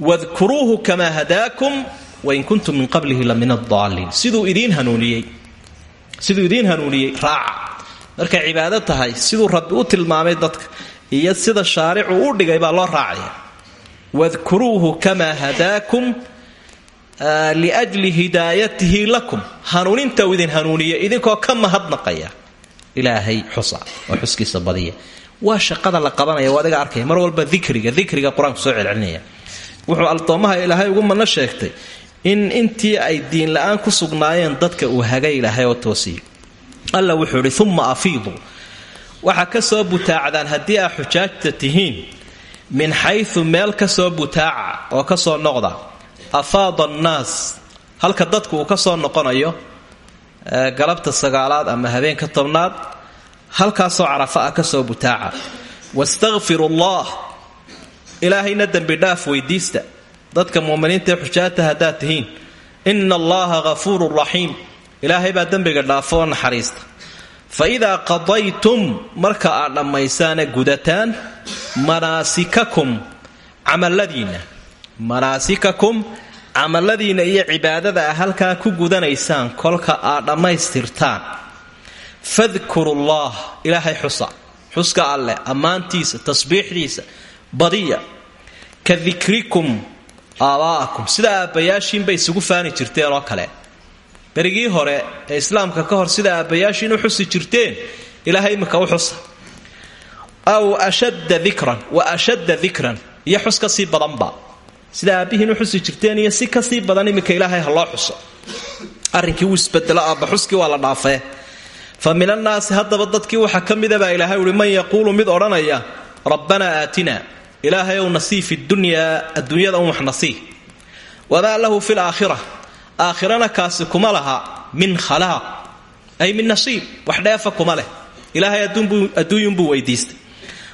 wadkuruuhu kamaa hadaakum wain kuntum min qablihi la min addaaliin siduu idiin hanuuniyey siduu idiin hanuuniyey raaca markay cibaado tahay siduu rabbi u tilmaamay dadka iyo sida shaaricu u dhigay baa loo raacaya. Wadkuruuhu kamaa hadaakum liajli hidaayatihi lakum. Hanuuninta uu idin hanuuniya idinkoo ka mahadnaqaya. Ilaahay xusa oo xuskiisa badiya. Waa shaqada la qabanaya adiga arkaya. Mar walba dikriga dikriga qur'aanku soo celcelinaya wuxuu aldoomaha ilaahay ugu madno sheegtay in intii ay diin la'aan ku sugnaayeen dadka uu hagay ilaahay oo toosiyey alla wuxuu idhi uma afiiduu waxaa ka soo butaacdaan haddii aa xujaajta tihiin min xayu meel ka soo butaaca oo ka soo noqda afaada annaas halka dadku uu ka soo noqonayo galabta sagaalaad ama habeenka tobnaad halkaasoo carafa ah ka soo butaaca. Wastakfiru allah ilaahayna dembidhaaf weydiista. Dadka muuminiinta ee xujaata haddaad tihiin ina allaha hafuurun raxiim ilaahay baa dembiga dhaafo oo naxariista. Fa idaa qadaytum marka aad dhammaysaane gudataan manaasikakum camaladiinna manaasikakum camaladiinna iyo cibaadada ah halkaa ku gudanaysaan kolka aad dhammaystirtaan. Fadkuru llah ilaahay xusa. Xuska alleh ammaantiisa tasbiixdiisa badiya ka dikrikum aabaa'akum sida aabbayaashiinbay isugu faani jirteen oo kale. Berigii hore ee islaamka ka hor sida aabbayaashiin u xusi jirteen ilaahay imika u xusa. Aw ashadda dikran wa ashadda dikran iyo xus ka sii badanba. Sida aabbihiin u xusi jirteen iyo si ka sii badan iminka ilaahay ha loo xuso. Arrinkii wuu isbedelo aabba waa la dhaafee. Fa min annaasi dadkii waxaa ka ilaahay uhi man yaquulu mid odhanaya rabbanaa aatina ilaahay ow nasii fi dunyaa adduunyada un wax nasii wamaa lahu fi laakhira. Aakhirana kaasi kuma laha min khalaaq ay min nasiib wax kuma leh. Ilaahay adduunyunbuu weydiistay.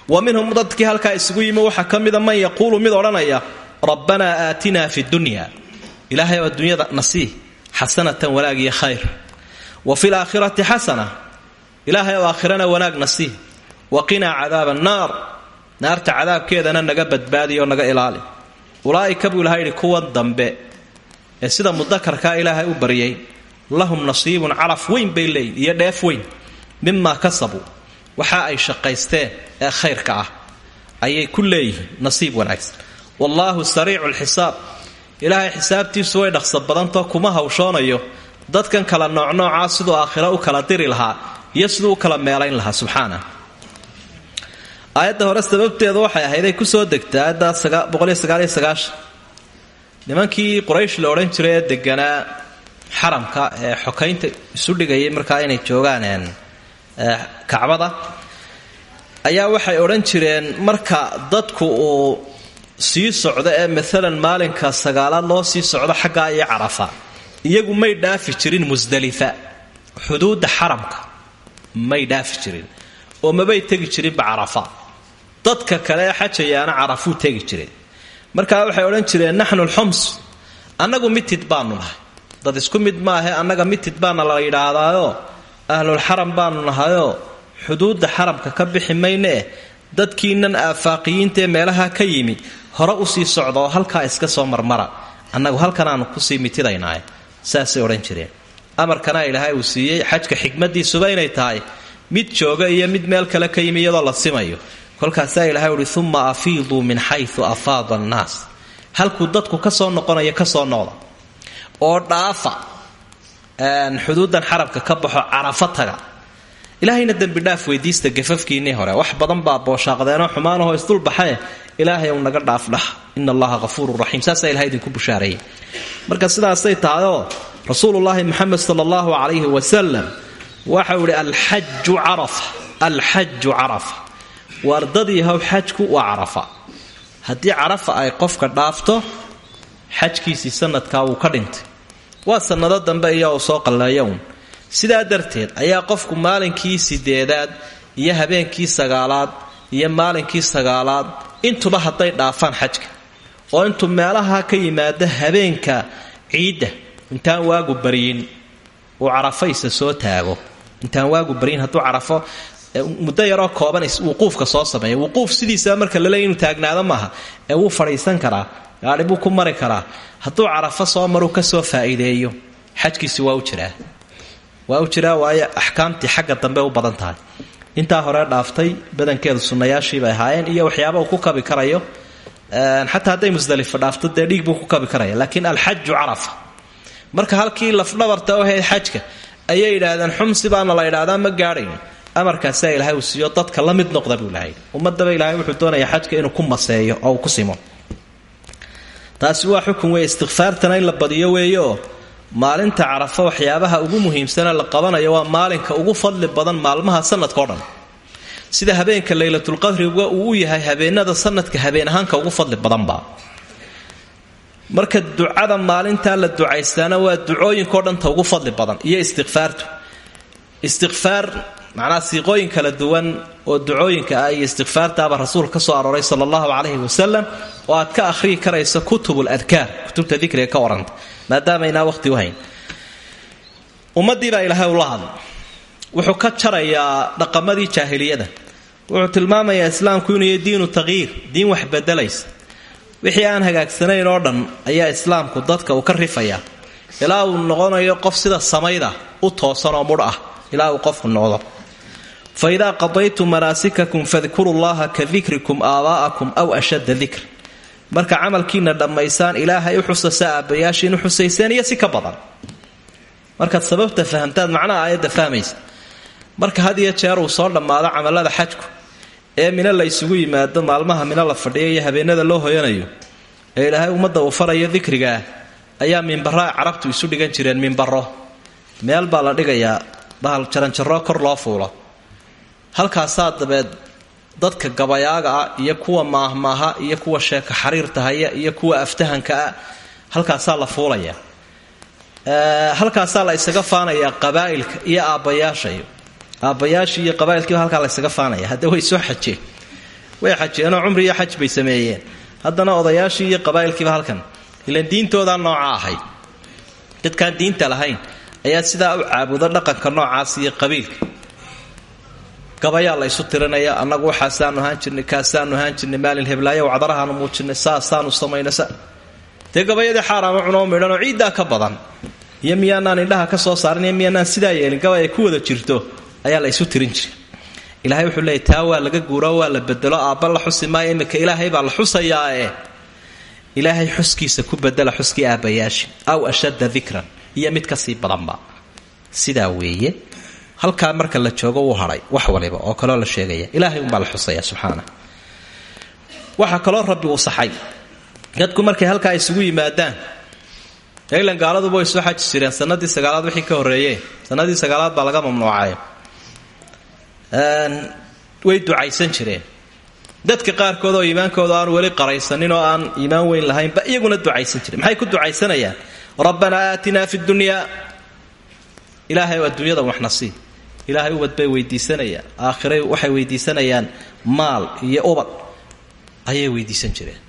Wa minhum dadkii halkaa isugu yimi waxaa ka man yaquulu mid odhanaya rabbanaa aatinaa fi dunya. Ilaahay oo adduunyada nasii xasanatan wanaag iyo wa fi laakhirati xasana. Ilaahay oo aakhirana wanaag nasii wa qinaa cadaaba annaar naarta cadaabkeedana naga badbaadiyo naga ilaali. Ulaa'ika buu ilahay yidhi kuwan dambe ee sida mudakarkaa ilaahay u baryay lahum nasiibun calaf weyn bay leeyihiin iyo dheef weyn. Mimaa kasabuu waxa ay shaqaysteen ee khayrka ah ayay ku leeyihiin nasiib wanaagsan. Wallaahu sariicu lxisaab. Ilaahay xisaabtiisu way dhaqsa badantoo kuma hawshoonayo. Dadkan kala noocnoocaa siduu aakhiro u kala diri lahaa iyo siduu u kala meelayn lahaa subxaana aayadda hore sababteedu waxay ahayd ay ku soo degtay aayadda nimankii quraysh la odhan jiray ee deganaa xaramka ee xokaynta isu dhigayay markaa inay joogaan kacbada ayaa waxay odhan jireen marka dadku uu sii socdo ee maalan maalinka sagaalaad loo sii socdo xaggaa iyo carafa iyagu may dhaafi jirin musdalifa xuduudda xaramka may dhaafi jirin oo mabay tegi jirinba carafa dadka kale xajayaana carafuu tegi jireen markaa waxay odhan jireen naxnu lxums annagu mitid baanu nahay. Dad isku mid maahe annaga mitid baana la yidhaahdaayo. Ahlulxaram baanu nahayoo. Xuduudda xaramka ka bixi mayne. Eh dadkiinan aafaaqiyiintaee meelaha ka yimi hore u sii socda oo halkaa iska soo marmara. Annagu halkanaanu ku sii mitidaynaaye saasay odhan jireen. Amarkana ilaahay uu siiyey xajka xikmadiisuba inay tahay. Mid jooga iyo mid meel kale ka yimi la simayo kolkaasaa ilahay uhi uma afiiduu min xayu afaada annaas. Halkuu dadku ka soo noqonayo ka soo noqda oo dhaafa xuduudan xarabka ka baxo carafo taga. Ilaahayna dembidhaaf weydiista gafafkiinnii hore. Wax badan baa booshaaqdeenoo xumaanahoo isdulbaxae ilaahay u naga dhaafdhah ina allaha hafuurun raxiim saasaa ilahay idinku bushaareeyey marka sidaasay tahayoo rasuulullaahi muxamed sala allahu calayhi wasalam waxau ihi alxaju carafa. Alxaju carafa waardadiihow xajku waa carafa. Haddii carafa ay qofka dhaafto xajkiisii sanadkaa wuu ka dhintay. Waa sannado dambe uu soo qalleeya uun. Sidaa darteed ayaa qofku maalinkii sideedaad iyo habeenkii sagaalaad iyo maalinkii sagaalaad intuba hadday dhaafaan xajka. Oo intuu meelaha ka yimaado habeenka ciidda intaan waagu baryin uu carafaysa soo taago. Intaan waagu baryin hadduu carafo muddo yaroo kooban wuquufka soo sameeya. Wuquuf sidiisa marka laleey inuu taagnaado maaha ee wuu fadhiisan karaa gaadhi buu ku mari karaa. Hadduu carafo soo maruu ka soo faa'iideeyo xajkiisi waa u jiraa. Waa u jiraa waayo axkaamtii xagga dambe u badan tahay. Intaa hore dhaaftay badankeedu sunnayaashiibay ahaayeen iyo waxyaaba ku kabi karayo. Xataa hadday musdalifo dhaafto dee buu ku kabi karaya laakiin alxaju carafa. Marka halkii lafdhabarta ahayd xajka ayay yidhaahdeen xumsi baana la ydhahdaa ma gaadhayn amarkaasaa ilaahay uu siiyo dadka la mid noqda buu ilahay ummadaba ilaahay wuxuu doonayaa xajka inuu ku maseeyo oo ku simo. Taasi waa xukun weeye istikfaartana in la badiyo weeyeoo maalinta carafa waxyaabaha ugu muhiimsana la qabanayo waa maalinka ugu fadli badan maalmaha sanadkao dhan. Sida habeenka laylatulqadriga uu u yahay habeenada sanadka habeen ahaanka ugu fadli badanba. Marka ducada maalintaa la ducaystaana waa ducooyinkao dhanta ugu fadli badan iyo istikfaartu istikfaar macnaha siiqooyin kala duwan oo ducooyinka ah iyo istikfaartaaba rasuul ka soo arooray sala allahu calayhi wasalam oo aad ka akhriyi karayso kutubul adkaar kutubta dikriga ka waranta maadaamaynaa waqhti u hayn. Ummaddii baa ilaahay ula hadlay. Wuxuu ka jarayaa dhaqamadii jaahiliyada. Wuxuu tilmaamayaa islaamku inuu yahay diinu taqyiir diin wax bedelaysa wixii aan hagaagsanayn oo dhan ayaa islaamku dadka uu ka rifayaa. Ilaa uu noqonayo qof sida samayda u toosan oo mudh ah. Ilaa uu qofku noqdo fa idaa qadaytum manaasikakum fadkuru llaha ka dikrikum aabaa'akum aw ashadda dikr marka camalkiina dhammaysaan ilaahay u xusasa aabbayaashiin u xusayseen iyo si ka badan. Markaad sababta fahamtaad macnaha aayadda fahmaysa. Marka had iyo jeer uu soo dhammaado camalada xajku ee mino la ysugu yimaado maalmaha mino la fadhiyo iyo habeenada loo hoyanayo ee ilaahay ummadda uu farayo dikrigaah ayaa mimbaraa carabtu isu dhigan jireen mimbaro meel baa la dhigayaa bahal jaranjaro kor loo fuulo halkaasaa dabeed dadka gabayaaga ah iyo kuwa maahmaaha iyo kuwa sheeka xariirta haya iyo kuwa aftahanka ah halkaasaa la fuulaya. Halkaasaa la isaga faanayaa qabaa'ilka iyo aabbayaashayo aabbayaashii iyo qabaa'ilkiiba halkaa la ysaga faanaya. Hadda way soo xajeen way xajeenoo cumri iyo xaj bay sameeyeen. Haddana odayaashii iyo qabaa'ilkiiba halkan ilan diintoodaa nooca ahayd dadkaan diinta lahayn ayaa sidaa u caabudo dhaqanka noocaas iyo qabiilka gabayaa la ysu tirinaya annagu waxaasaanu ahaan jirnay kaasaanu ahaan jirnay maalin heblaayo wacdarahaanu muujinay saasaanu samayna dee gabayadii xaaraama cunoo midhanoo ciiddaa ka badan. Iyo miyaanaan indhaha ka soo saarin iyo miyaanaan sidaa yeelin gabay ay ku wada jirto ayaa la ysu tirin jiray. Ilaahay wuxuu leeyay taa laga guuro waa la bedelo aabba la xusi maayo iminka ilaahay baa la xusayaa ee ilaahay xuskiisa ku bedela xuskii aabbayaasha aw ashadda dikran iyo mid ka sii badanba. Sidaa weeye halkaa marka la joogo wuu hadhay wax waliba oo kaloo la sheegaya. Ilaahay umbaa la xusaya subxaana waxaa kaloo rabbi uu saxay. Dadku markay halkaa isugu yimaadaan ilan gaaladuba way soo xaji jireen. Sanadii sagaalaad wixii ka horreeye sanadii sagaalaad baa laga mamnuucay. Way ducaysan jireen. Dadka qaarkood oo iimaankooda aan weli qaraysanin oo aan iimaan weyn lahaynba iyaguna ducaysan jireen maxay ku ducaysanayaan? Rabbanaa aatinaa fi dunyaa ilaahay adduunyada waxna sii ilaahay ubad bay weydiisanayaan aakhiray waxay weydiisanayaan maal iyo ubad. Ayay weydiisan jireen.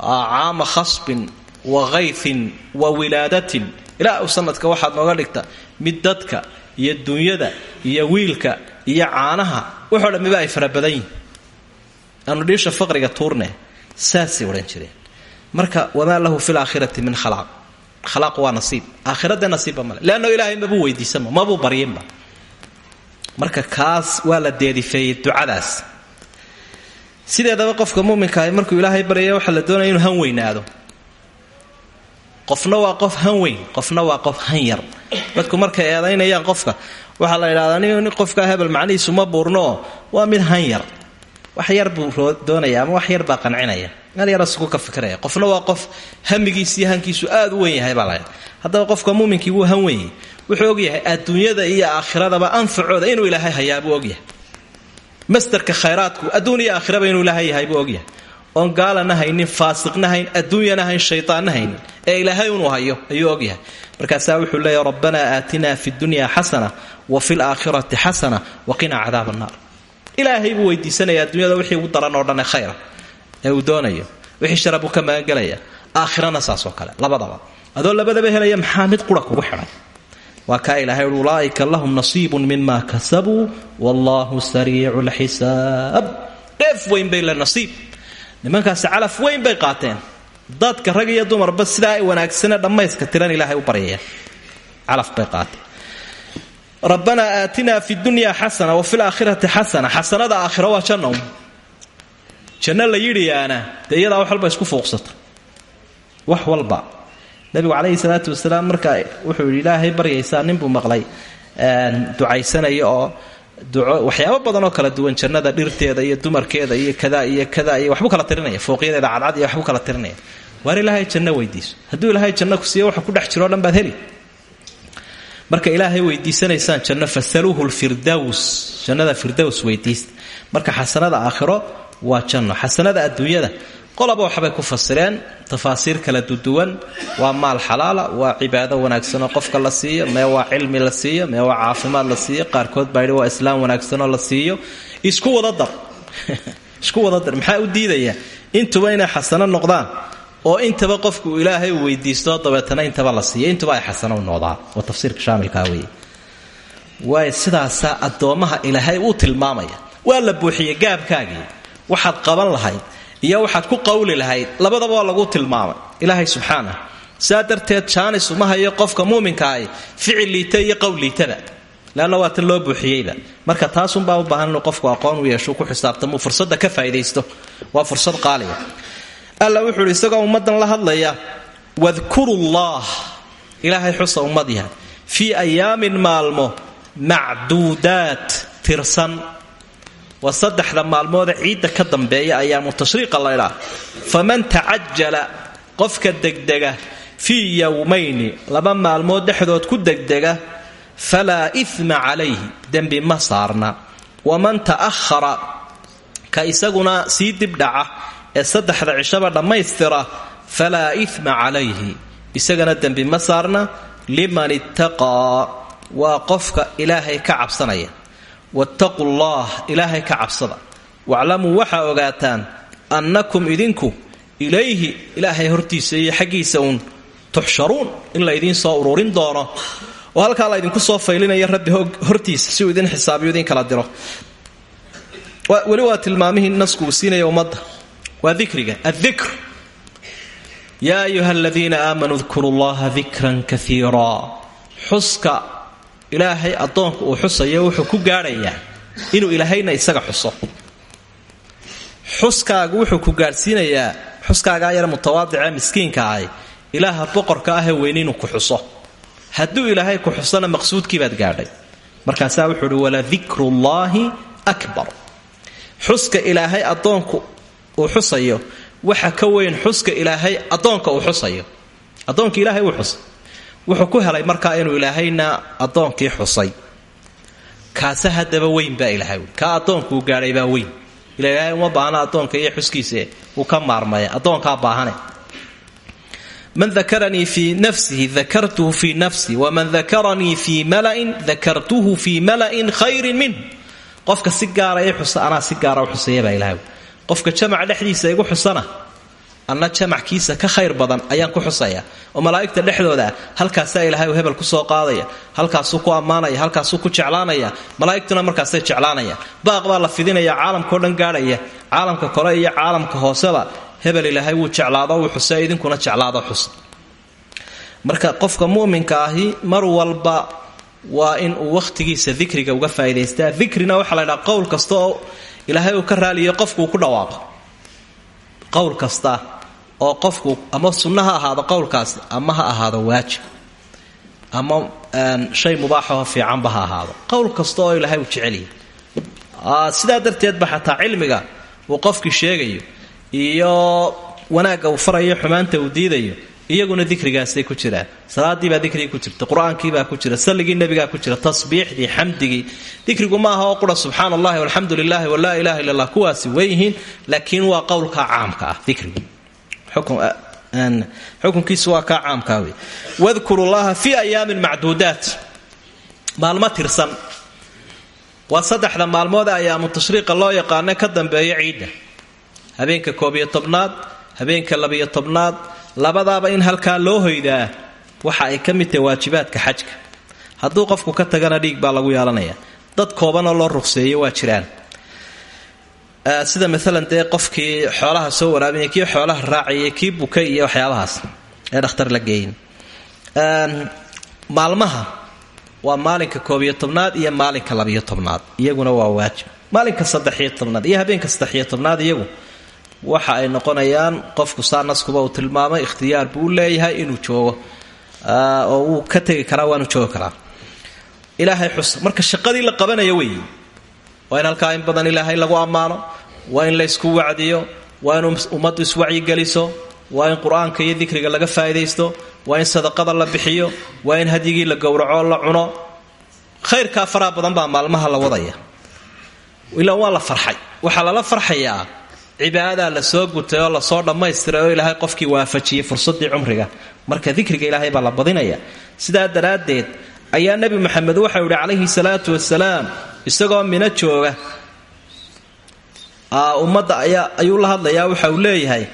Caama khasbin wa kayfin wa wilaadatin. Ilaa sanadka waxaad nooga dhigta mid dadka iyo dunyada iyo wiilka iyo caanaha waxoo dhammiba ay fara badan yihiin faqriga tuurne saasay odhan jireen. Marka wamaa lahu fi laakhirati min khalaaq. Khalaaq waa nasiib. Aakhirada nasiibba male leanno ilaahay mabuu weydiisanba mabuu baryinba marka kaas waa la deedifeeyey ducadaas. Sideedaba qofka muminkaah markuu ilaahay baryaya waxaa la doonaya inuu han weynaado. Qofna waa qof han weyn qofna waa qof han yar. Dadku markay eedaynayaan qofka waxaa la yidhahdaa nin qofkaa hebel macnihiisu ma buurnooo waa mid han yar. Wax yar buu doonaya ama wax yar baa qancinaya meel yarasugu ka fikiraya qofna waa qof hamigiis iyo hankiisu aad u wen yahay baa la haddaba qofka muuminkii wuu han wenyay wuxuu ogyahay adduunyada iyo aakhiradaba anfacooda inuu ilaahay hayaa buu ogyahay masdarka khayraadku adduun iyo aakhiraba inuu ilaahay yahay buu ogyahay oon gaalana haynin faasiqna hayn adduunyana ee ilaahay unuu hayo ayuu ogyahay markaasaa wuxuu leeyahy rabbanaa aatinaa fi dunya xasana wa fi laakhirati xasana waqinaa cadaab annaar ilaahay buu weydiisanaya adduunyada wixii ugu daran oo dhan ee khayra ee uu doonayo. Wixii shara buu ka aakhirana saasoo kale labadaba. Adoo labadaba helaya maxaa qura kugu xidhan waa kaa ilahay ui ulaaika lahum nasiibun mima kasabuu wallahu sariicu lxisaab dheef weyn bay le nasiib nimankaasi calaf weyn bay qaateen. Dadka rag iyo dumarba sidaa ay wanaagsane dhammayska tiran ilaahay u baryaya. Calaf bay qaateen. Rabbanaa aatinaa fi dunya xasana wa fi laakhirati xasana xasanada aakhiro waa janno janno la yidhiyaana iyadaa wax walba isku fuuqsata. Wax walba nabigu calayhi salaatu wasalaam marka wuxuu yidhi ilaahay baryaysaa ninbuu maqlay. Ducaysanaya oo duco waxyaabo badan oo kala duwan jannada dhirteeda iyo dumarkeeda iyo kada iyo kada iyo waxbuu kala tirinaya fooqyadeeda cadcad iyo waxbuu kala tirinaya. Waar ilaahay janno weydiiso hadduu ilaahay janno ku siiyo waxa ku dhex jiroo dhan baad heli. Marka ilaahay weydiisanaysaan janno fasaluuhu lfirdaws jannada firdaws weydiista marka xasanada aakhiro waa janno xasanada adduunyada qolaba waxbay ku fasireen tafaasiir kala duduwan waa maal xalaala waa cibaado wanaagsanoo qofka la siiyo mee waa cilmi la siiyo mee waa caafimaad la siiyo qaarkood baa yidhi waa islaam wanaagsanoo la siiyo. Isku wada dar. Isku wada dar. Maxaa u diidaya? Intuba inay xasano noqdaan oo intaba qofku ilaahay weydiisto dabeetana intaba la siiyo. Intuba ay xasano noqdaan waa tafsiirka shaamilkaa weeye. Waay sidaasaa addoommaha ilaahay uu tilmaamaya. Waa la buuxiyey gaabkaagii. Waxaad qaban lahayd iyo waxaad ku qawli lahayd labadaba waa lagu tilmaamay. Ilaahay subxaanah saa darteed jaanis qofka muuminkaahi ficil liita iyo qowl liitaba leanna waa tan loo buuxiyeyba marka taasunbaa u baahan inuu qofku aqoon u yeesho ku xisaabtamuu fursadda ka faa'idaysto. Waa fursad qaaliya alla wuxuu idhi isagoo la hadlaya wadkuru llah ilaahay xusa ummad yahay. Fii ayaamin maalmo macduudaat tirsan waa saddexda maalmoode ciidda ka dambeeya ayaamu tashriiqa laydhaa faman tacajala qofka degdega fii yowmayni laba maalmood dhexdood ku degdega falaa ima calayhi dembi ma saarna. Waman ta'ahara ka isaguna sii dibdhaca ee saddexda cishaba dhammaystira falaa ima calayhi isagana dembi ma saarna liman ittaqaa waa qofka ilaahay ka cabsanaya wattaquu llah ilaahay ka cabsada. Waclamuu waxaa ogaataan annakum idinku ilayhi ilaahay hortiisa iyo xaggiisa uun tuxsharuun in laydiin soo ururin doono. Oo halkaa laydinku soo faylinayo rabbi hortiisa si uu idin xisaabiyo idin kala diro. Weli waa tilmaamihii nasku uu siinaya ummadda. Waa dikriga addikr. Yaa llaha dikran kaiira ilaahay addoonka uu xusayo wuxuu ku gaadhayaa inuu ilaahayna isaga xuso. Xuskaagu wuxuu ku gaadhsiinayaa xuskaagaa yar mutawaadicee miskiinka ahi ilaaha boqorka ahee weyn inuu ku xuso. Hadduu ilaahay ku xusona maqsuudkiibaad gaadhay. Markaasaa wuxuu uhi waladikrullaahi akbar. Xuska ilaahay addoonku uu xusayo waxa ka weyn xuska ilaahay addoonka uu xusayo. Addoonka ilaahay uu xusay wuxuu ku helay markaa inuu ilaahayna addoonkii xusay. Kaase haddaba weyn baa ilahay kaa addoonkuu gaadhay weyn. Ila ilaahay uma baahna addoonka iyo xuskiise uu ka maarmaya. Addoonkaa baahane. Man dakaranii fii nafsihi dakartuhu fii nafsi. Waman dakaranii fii malain dakartuhu fii mala'in khayrin minh qofka si gaara i xusa anaa si gaara u xusaya baa ilahay qofka jamaca dhexdiisa igu xusana anna jamackiisa ka khayr badan ayaan ku xusaya. oo malaa'igta dhexdooda halkaasaa ilaahay uu hebel ku soo qaadaya halkaasuu ku ammaanaya halkaasuu ku jeclaanaya malaa'igtuna markaasay jeclaanaya. Baaq baa la fidinaya caalamkao dhan gaadhaya caalamka kore iyo caalamka hooseba hebel ilaahay wuu jeclaado wuu xuse idinkuna jeclaado xus marka qofka mu'minka ahi mar walba waa in uu wakhtigiisa dikriga uga faa'idaystaa. Dikrina waxaa la ydhaha qowl kasta ilaahay uu ka raaliyo qofkuu ku dhawaaqo. Qowl kasta oo qofku ama sunno ha ahaado qowlkaasi ama ha ahaado waajib ama shay mubaaxaho fiicanba ha ahaado. Qowl kasta oo ilaahay uu jecelyahy sidaa darteedba xataa cilmiga uu qofkii sheegayo iyo wanaagga uu farayo xumaanta uu diidayo iyaguna dikrigaasay ku jiraan salaadiibaa dikrigii ku jirta qur'aankiibaa ku jira salligii nebigaa ku jira tasbiixdii xamdigii. Dikrigu ma aha oo qura subxaana allahi walaa ilaha illa kuwaasi weyihiin laakiin waa qowlka caamka ah dikrigu xukunkiisu waa kaa caamkaa wey wadkuru llaha fi ayaamin macduudaat. Maalmo tirsan. Waa saddexda maalmood ayaamu tashriiqa loo yaqaano ka dambeeyo ciidda. Habeenka koob iyo tobnaad habeenka labiyo tobnaad labadaaba in halkaa loo hoydaa waxa ay ka mid tahay waajibaadka xajka. Hadduu qofku ka tagana dhiig baa lagu yeelanaya dad koobanoo loo ruqseeyo waa jiraan sida maalan dee qofkii xoolaha soo waraabinaya kii xoolaha raacayay kii bukay iyo waxyaabahaas ee dhakhtar la geeyin. Maalmaha waa maalinka koob iyo tobnaad iyo maalinka labiyo tobnaad iyaguna waa waajib. Maalinka saddexiyo tobnaad iyo habeenka saddexiyo tobnaad iyagu waxa ay noqonayaan qofku saa naskuba uu tilmaamay ikhtiyaar buu leeyahay inuu joogo oo wuu ka tegi karaa waanu joogi karaa. Ilaahay xus marka shaqadii la qabanaya weeye waa in halkaa in badan ilaahay lagu ammaano waa in laysku wacdiyo waa in ummaddu iswacyigeliso waa in qur'aanka iyo dikriga laga faa'idaysto waa in sadaqada la bixiyo waa in hadyigii la gowraco la cuno. Khayrkaa faraha badan baa maalmaha la wadaya. Ilaa waa la farxay. Waxaa lala farxayaa cibaadadaa la soo gutay oo la soo dhammaystiray oo ilaahay qofkii waafajiyey fursadii cumriga. Marka dikriga ilaahay baa la badinaya. Sidaa daraaddeed ayaa nebi maxamed waxau yidhi calayhi salaatu wasalaam isagoo mina jooga. Ummadda ayuu la hadlayaa waxa uu leeyahay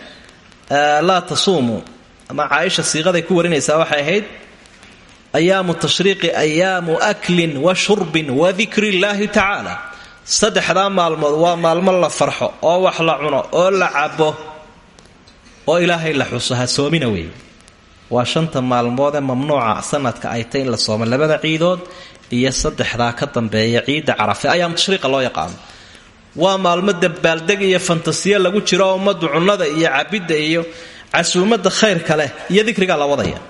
laa tasuumuu ama caaisha siiqaday ku warinaysaa waxay ahayd ayaamu tashriiqi ayaamu aklin wa shurbin wa dikri illaahi tacaala. Saddexdaa maalmood waa maalmo la farxo oo wax la cuno oo la cabo oo ilaahay la xuso ha soomina weeye waa shanta maalmoodee mamnuuca sanadka ay tay in la soomo labada ciidood iyo saddexdaa ka dambeeya ciidda carafe ayaam tashriiqa loo yaqaano waa maalmo dabaaldeg iyo fantasiyo lagu jiro oo ummaddu iyo cabidda iyo casuumadda khayrka leh iyo dikrigaa la wadaya.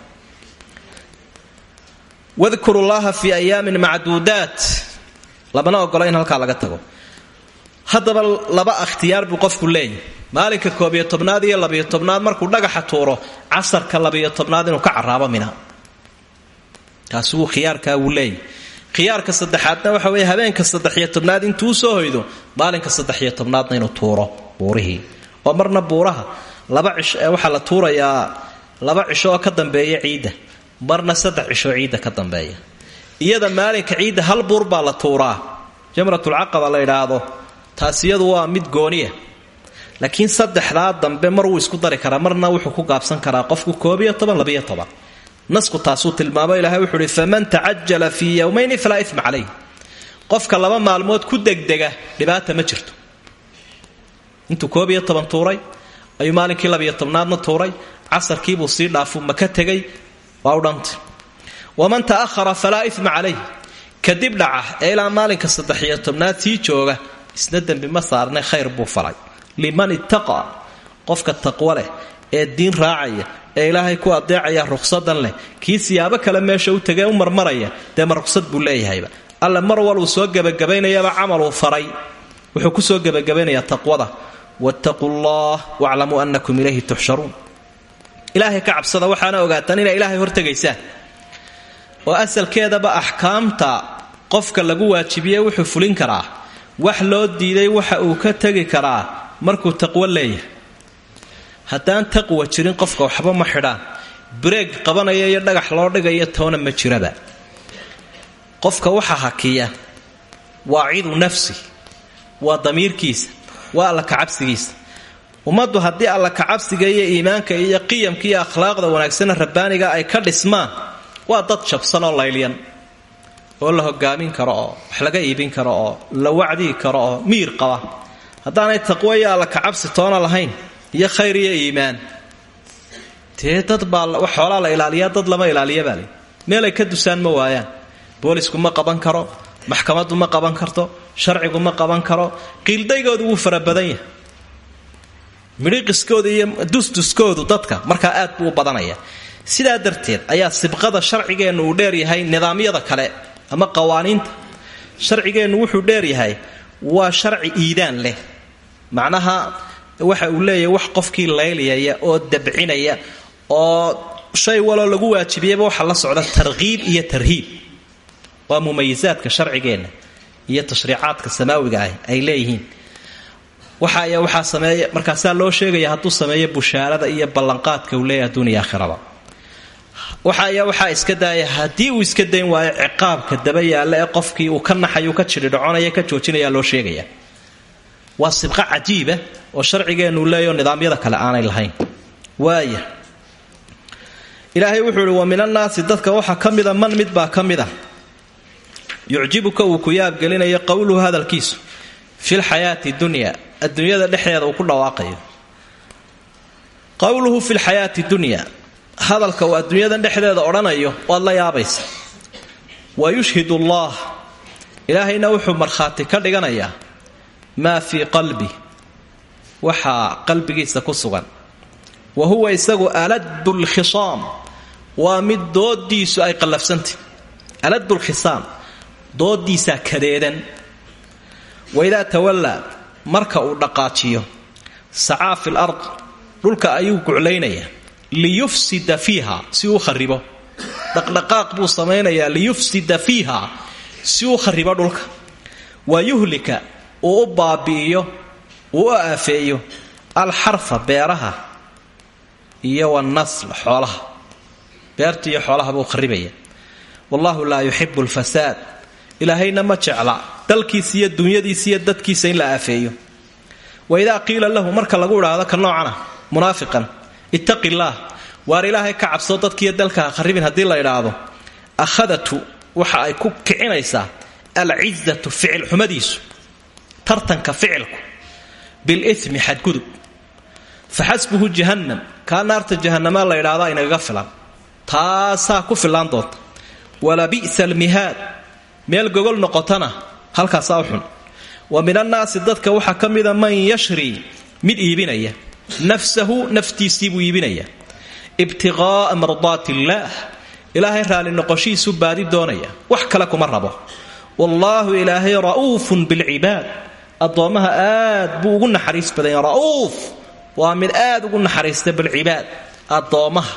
Wadkuru llaha fi ayaamin macduudaat. Lamana ogola in halkaa laga tago. Haddaba laba akhtiyaar buu qofku leeyahy maalinka koobiyo tobnaad iyo labiyo tobnaad markuu dhagaxa tuuro casarka labiyo tobnaad inuu ka caraabo mina. Taasi wuu khiyaarkaa wuu leeyahy khiyaarka saddexaadna waxa weeye habeenka saddexiyo tobnaad intuu soo hoydo maalinka saddexiyo tobnaadna inuu tuuro buurihii. Oo marna buuraha laba cish waxaa la tuurayaa laba cisho ka dambeeya ciidda marna saddex cisho ciidda ka dambeeya. Iyada maalinka ciidda hal buur baa la tuuraa jamratulcaqaba la idhaahdo taas iyadu waa mid gooniya. Laakiin saddexdaa dambe mar wuu isku dari karaa marna wuxuu ku gaabsan karaa qofku koobiyo toban labiyo toban nasku taasuu tilmaamo ilahay wuxuu uhi faman tacajala fii yowmayni falaa ima calayh qofka laba maalmood ku degdega dhibaata ma jirto. Intuu koob iyo toban tuuray ayuu maalinkii labiyo tobnaadna tuuray casarkiibuu sii dhaafu maka tegay waa u dhanta waman ta'ahara falaa ima calayh kadib dhaca ee ilaa maalinka saddexiyo tobnaad sii jooga isna dembi ma saarne khayr buu falay. Liman ittaqa qofka taqwo leh ee diin raacaya ee ilaahay ku adeecaya ruqsadan leh. Kii siyaabo kale meesha u tegee u marmaraya dee ma ruqsad buu leeyahayba. Alle mar waluu soo gebagabaynayaba camaluu faray. Wuxuu ku soo gebagabaynayaa taqwada. Wattaquu llah waclamuu annakum ilayhi tuxsharuun ilaahay ka cabsada waxaana ogaataan inay ilaahay hortegaysaan. Oo asalkeedaba axkaamta qofka lagu waajibiye wuxuu fulin karaa. Wax loo diiday waxa uu ka tegi karaa. Markuu taqwo leeyahay haddaan taqwa jirin qofka waxba ma xidhaan. Breeg qabanaya iyo dhagax loo dhigayo toona ma jiraba qofka waxa hakiya waa cidu nafsi waa damiirkiisa waa alla kacabsigiisa ummaddu haddii alla kacabsiga iyo iimaanka iyo qiyamka iyo akhlaaqda wanaagsana rabbaaniga ay ka dhismaan waa dad jabsan oo laylyan oo la hogaamin karo oo wax laga iibin karo oo la wacdii karo oo miir qaba. Haddaanay taqwo iyo alla kacabsi toona lahayn iyo khayr iyo iimaan. Dee dad baa xoolaa la ilaaliyaa dad lama ilaaliya baa le meelay ka dusaan ma waayaan. Boolisku ma qaban karo maxkamaddu ma qaban karto sharcigu ma qaban karo qiildaygoodu wuu fara badan yahay. Midhiqiskooda iyo dusduskoodu dadka markaa aad buu badanaya sidaa darteed ayaa sibqada sharcigeennu uu dheeryahay nidaamyada kale ama qawaaniinta. Sharcigeennu wuxuu dheeryahay waa sharci iidaan leh. Macnaha waxa uu leeyahay wax qofkii laylyaya oo dabcinaya oo shay waloo lagu waajibiyaba waxa la socda tarkiib iyo tarhiib. Waa mumayisaadka sharcigeenna iyo tashriicaadka samaawiga ah ay leeyihiin. Waxa ayaa waxaa sameeya markaasaa loo sheegaya hadduu sameeyo bushaarada iyo ballanqaadka uu leeyahay adduuniya aakhiraba waxa ayaa waxaa iska daaya haddii uu iska dayn waayo ciqaabka daba ee qofkii uu ka naxayu ka jidhidhoconaya ka joojinaya loo sheegaya waa sibqa cajiiba oo sharcigeennu leeyaho nidaamyada kale aanay lahayn. Waaya ilaahay wuxuu ihi wa min annaasi dadka waxaa ka mida man mid baa ka mid a yucjibuka uu ku yaabgelinayo qowluhu hadalkiisu filxayaati dunya adduunyada dhexdeeda uu ku dhawaaqayo. Qowluhu fi lxayaati dunya hadalka uu adduunyada dhexdeeda odhanayo waad la yaabaysa wa yushhid allah ilaahayna wuxuu markhaati ka dhiganayaa maa fii qalbi. Waxaa qalbigiisa ku sugan. Wa huwa isagu aladu lkhisaam waa mid doodiisu ay qallafsantah aladu lkhisaam doodiisaa kadeedan. Waidaa tawallaa marka uu dhaqaajiyo sacaa fi lard dhulka ayuu guclaynayaa. Liyufsida fiiha si uu kharibo. Dhaqdhaqaaq buu samaynayaa liyufsida fiiha si uu kharibo dhulka. Wa uu u baabi'iyo uu u aafeeyo alxarfa beeraha iyo wanasl xoolaha. Beerta xoolaha buu kharibaya wallahu laa yuxibu lfasaad ilaahayna ma jecla dalkiisa iyo dunyadiisa iyo dadkiisa in la aafeeyo. Waidaa qiila lahu marka lagu idhaahdo ka noocana munaafiqan ittaqi illaah waar ilaahay ka cabsoo dadkiiyo dalka ha kharibin haddii la idhaahdo akhadatu waxa ay ku kicinaysaa alcizatu ficil xumadiisu tartanka ficilku bilimi xadgudub. Fa xasbuhu jahannam kaa naarta jahanamaa la idhaahdaa inagaga filan. Taasaa ku filaan doonta. Wala bi'sa almihaad meel gogol noqotana halkaasaa u xun. Wa min annaasi dadka waxaa ka mida man yashri mid iibinaya. Nafsahu naftiisii buu iibinaya. Ibtiqaa'a mardaati illaah ilaahay raalli noqoshiisu baadi doonaya. Wax kale kuma rabo. Wallaahu ilaahay ra'uufun bilcibaad addoommaha aad buu ugu naxariis badanya ra'uuf! Waa mid aad ugu naxariista bilcibaad. Addoommaha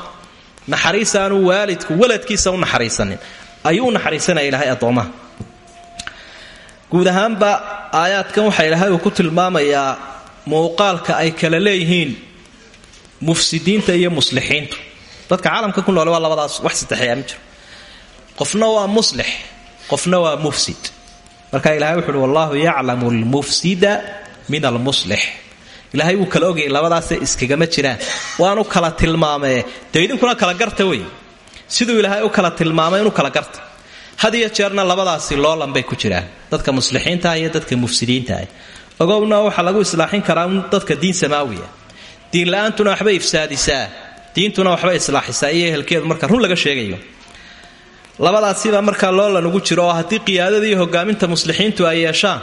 naxariisaanu waalidku waladkiisa u naxariisanin. Ayuu u naxariisanaya ilaahay addoommaha guud ahaanba aayaadkan ilaahay uu ku tilmaamayaa muuqaalka ay kala leeyihiin mufsidiinta iyo muslixiintu. Dadka caalamka ku noole waa labadaas wax saddexeeyaa ma jiro. Qofna waa muslix qofna waa mufsid marka ilahay wuxu wallahu yaclamu almufsida min almuslix ilaahay wuu kala ogayay labadaasay iskagama jiraan. Waanu kala tilmaamee dee idinkuna kala garta wey? Siduu ilaahay u kala tilmaamay inuu kala garta had jeerna labadaasi loolan bay ku jiraan. Dadka muslixiintaah iyo dadka mufsidiintaah ogowna waxaa lagu islaaxin karaa dadka diin samaawiya. Diin la'aantuna waxbay ifsaadisaa. Diintuna waxbay islaaxisaa. Iyo ehelkeedu marka run laga sheegayo labadaasibaa markaa loolan ugu jiro oo haddii qiyaadada iyo hogaaminta muslixiintu ay yeeshaan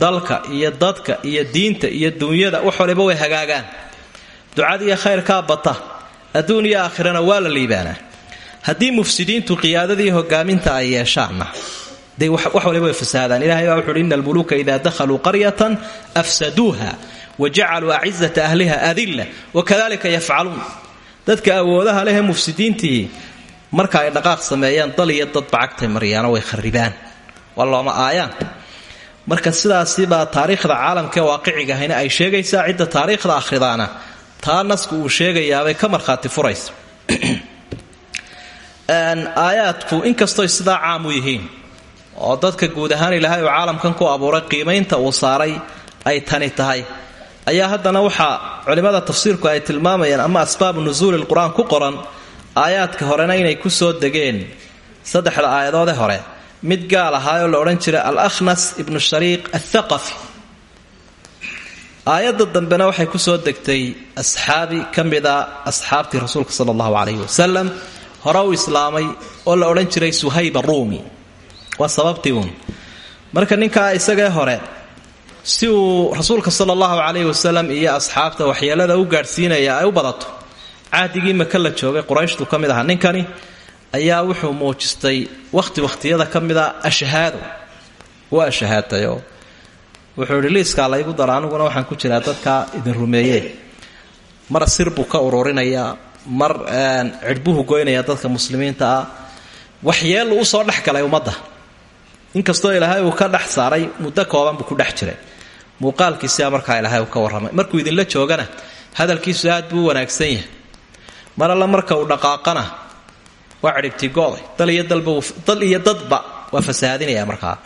dalka iyo dadka iyo diinta iyo duunyada wax waliba way hagaagaan. Ducada iyo khayrkaa bata adduun iyo aakhirana waa la liibaanaa haddii mufsidiintu qiyaadadii hogaaminta ay yeeshaanna de wax waliba way fasaadaan. Ilahay baa wuxuuhi ina almuluuka ida dakhaluu qaryatan afsaduuha wa jacaluu acizata ahliha adilla wakadalika yafcaluun. Dadka awoodaha lehee mufsidiintii marka ay dhaqaaq sameeyaan dal iyo dad bacagtay maryaano way kharibaan waa aayaan. Marka sidaasibaa taariikhda caalamkaee waaqicigahayna ay sheegaysaa cidda taariikhda akhridaana. Taa nasku uu sheegayaabay ka markhaati furaysa aayaadku inkastoy sidaa caam u yihiin oo dadka guud ahaan ilaahay uu caalamkan ku abuuray qiimaynta uu saaray ay tani tahay. Ayaa haddana waxaa culimmada tafsiirku ay tilmaamayaan ama asbaabu nusuuli lqur-aan ku qoran aayaadka horena inay ku soo degeen saddexda aayadoode hore mid gaal ahaayoo la odhan jiray al akhnas ibnu shariiq athaqafi aayadda dambena waxay ku soo degtay asxaabi ka mida asxaabtii rasuulka sala allahu calayhi wasalam hore u islaamay oo la odhan jiray suhayb aruumi waa sababtii uun. Marka ninkaa isagee hore si uu rasuulka sala allahu calayhi wasalam iyo asxaabta waxyeelada u gaadhsiinaya ay u badato cahdigii maka la joogay qurayshtu ka mid ninkani ayaa wuxuu muujistay wakhti wakhtiyada ka mida waa ashahaatayoo wuxuu idhi liiskaa laygu dara aniguna waxaan ku jiraa dadka idin rumeeye mar sir ka ururinayaa mar cidhbuhu goynaya dadka muslimiinta ah. Waxyeelu u soo dhex galay ummadda. Inkastoo ilaahay uu ka dhex muddo kooban buu ku dhex jiray. Markaa ilaahay uu ka warramay. Markuu idinla joogana hadalkiisu aad buu wanaagsan yahay mar alla marka uu dhaqaaqana waa cidhibtigooday dal iyo dal iyo dadba waa fasahaadinaya markaa.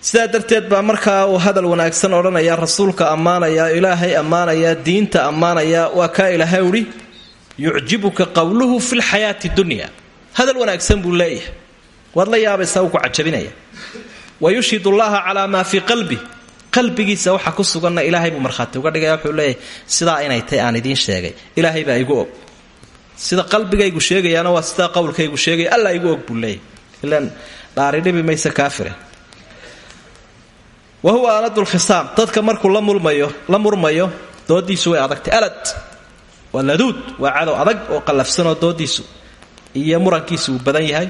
Sidaa darteed baa markaa uu hadal wanaagsan odhanaya rasuulka ammaanaya ilaahay ammaanaya diinta ammaanaya waa kaa ilaahay uhi yucjibuka qowluhu fi lxayaati dunya. Hadal wanaagsan buu leeyahay. Waad la yaabaysaa uu ku cajabinaya. Wa yushhid llaha calaa maa fii qalbi qalbigiisa waxa ku suganna ilaahay buu markhaati uga dhigaya wuxuu leeyahay sidaa inay tay aan idiin sheegay. Ilaahay baa igu og. Sida qalbigaygu sheegayaana waa sidaa qowlkaygu sheegaya alla igu og buu leeyahy ilan dhaari dhibi kaafire. Wa huwa aladu lkhisaam dadka markuu la mulmayo la murmayo doodiisu way adagtay. Alad waa laduud waa adag oo qallafsanoo doodiisu iyo murankiisu badan yahay.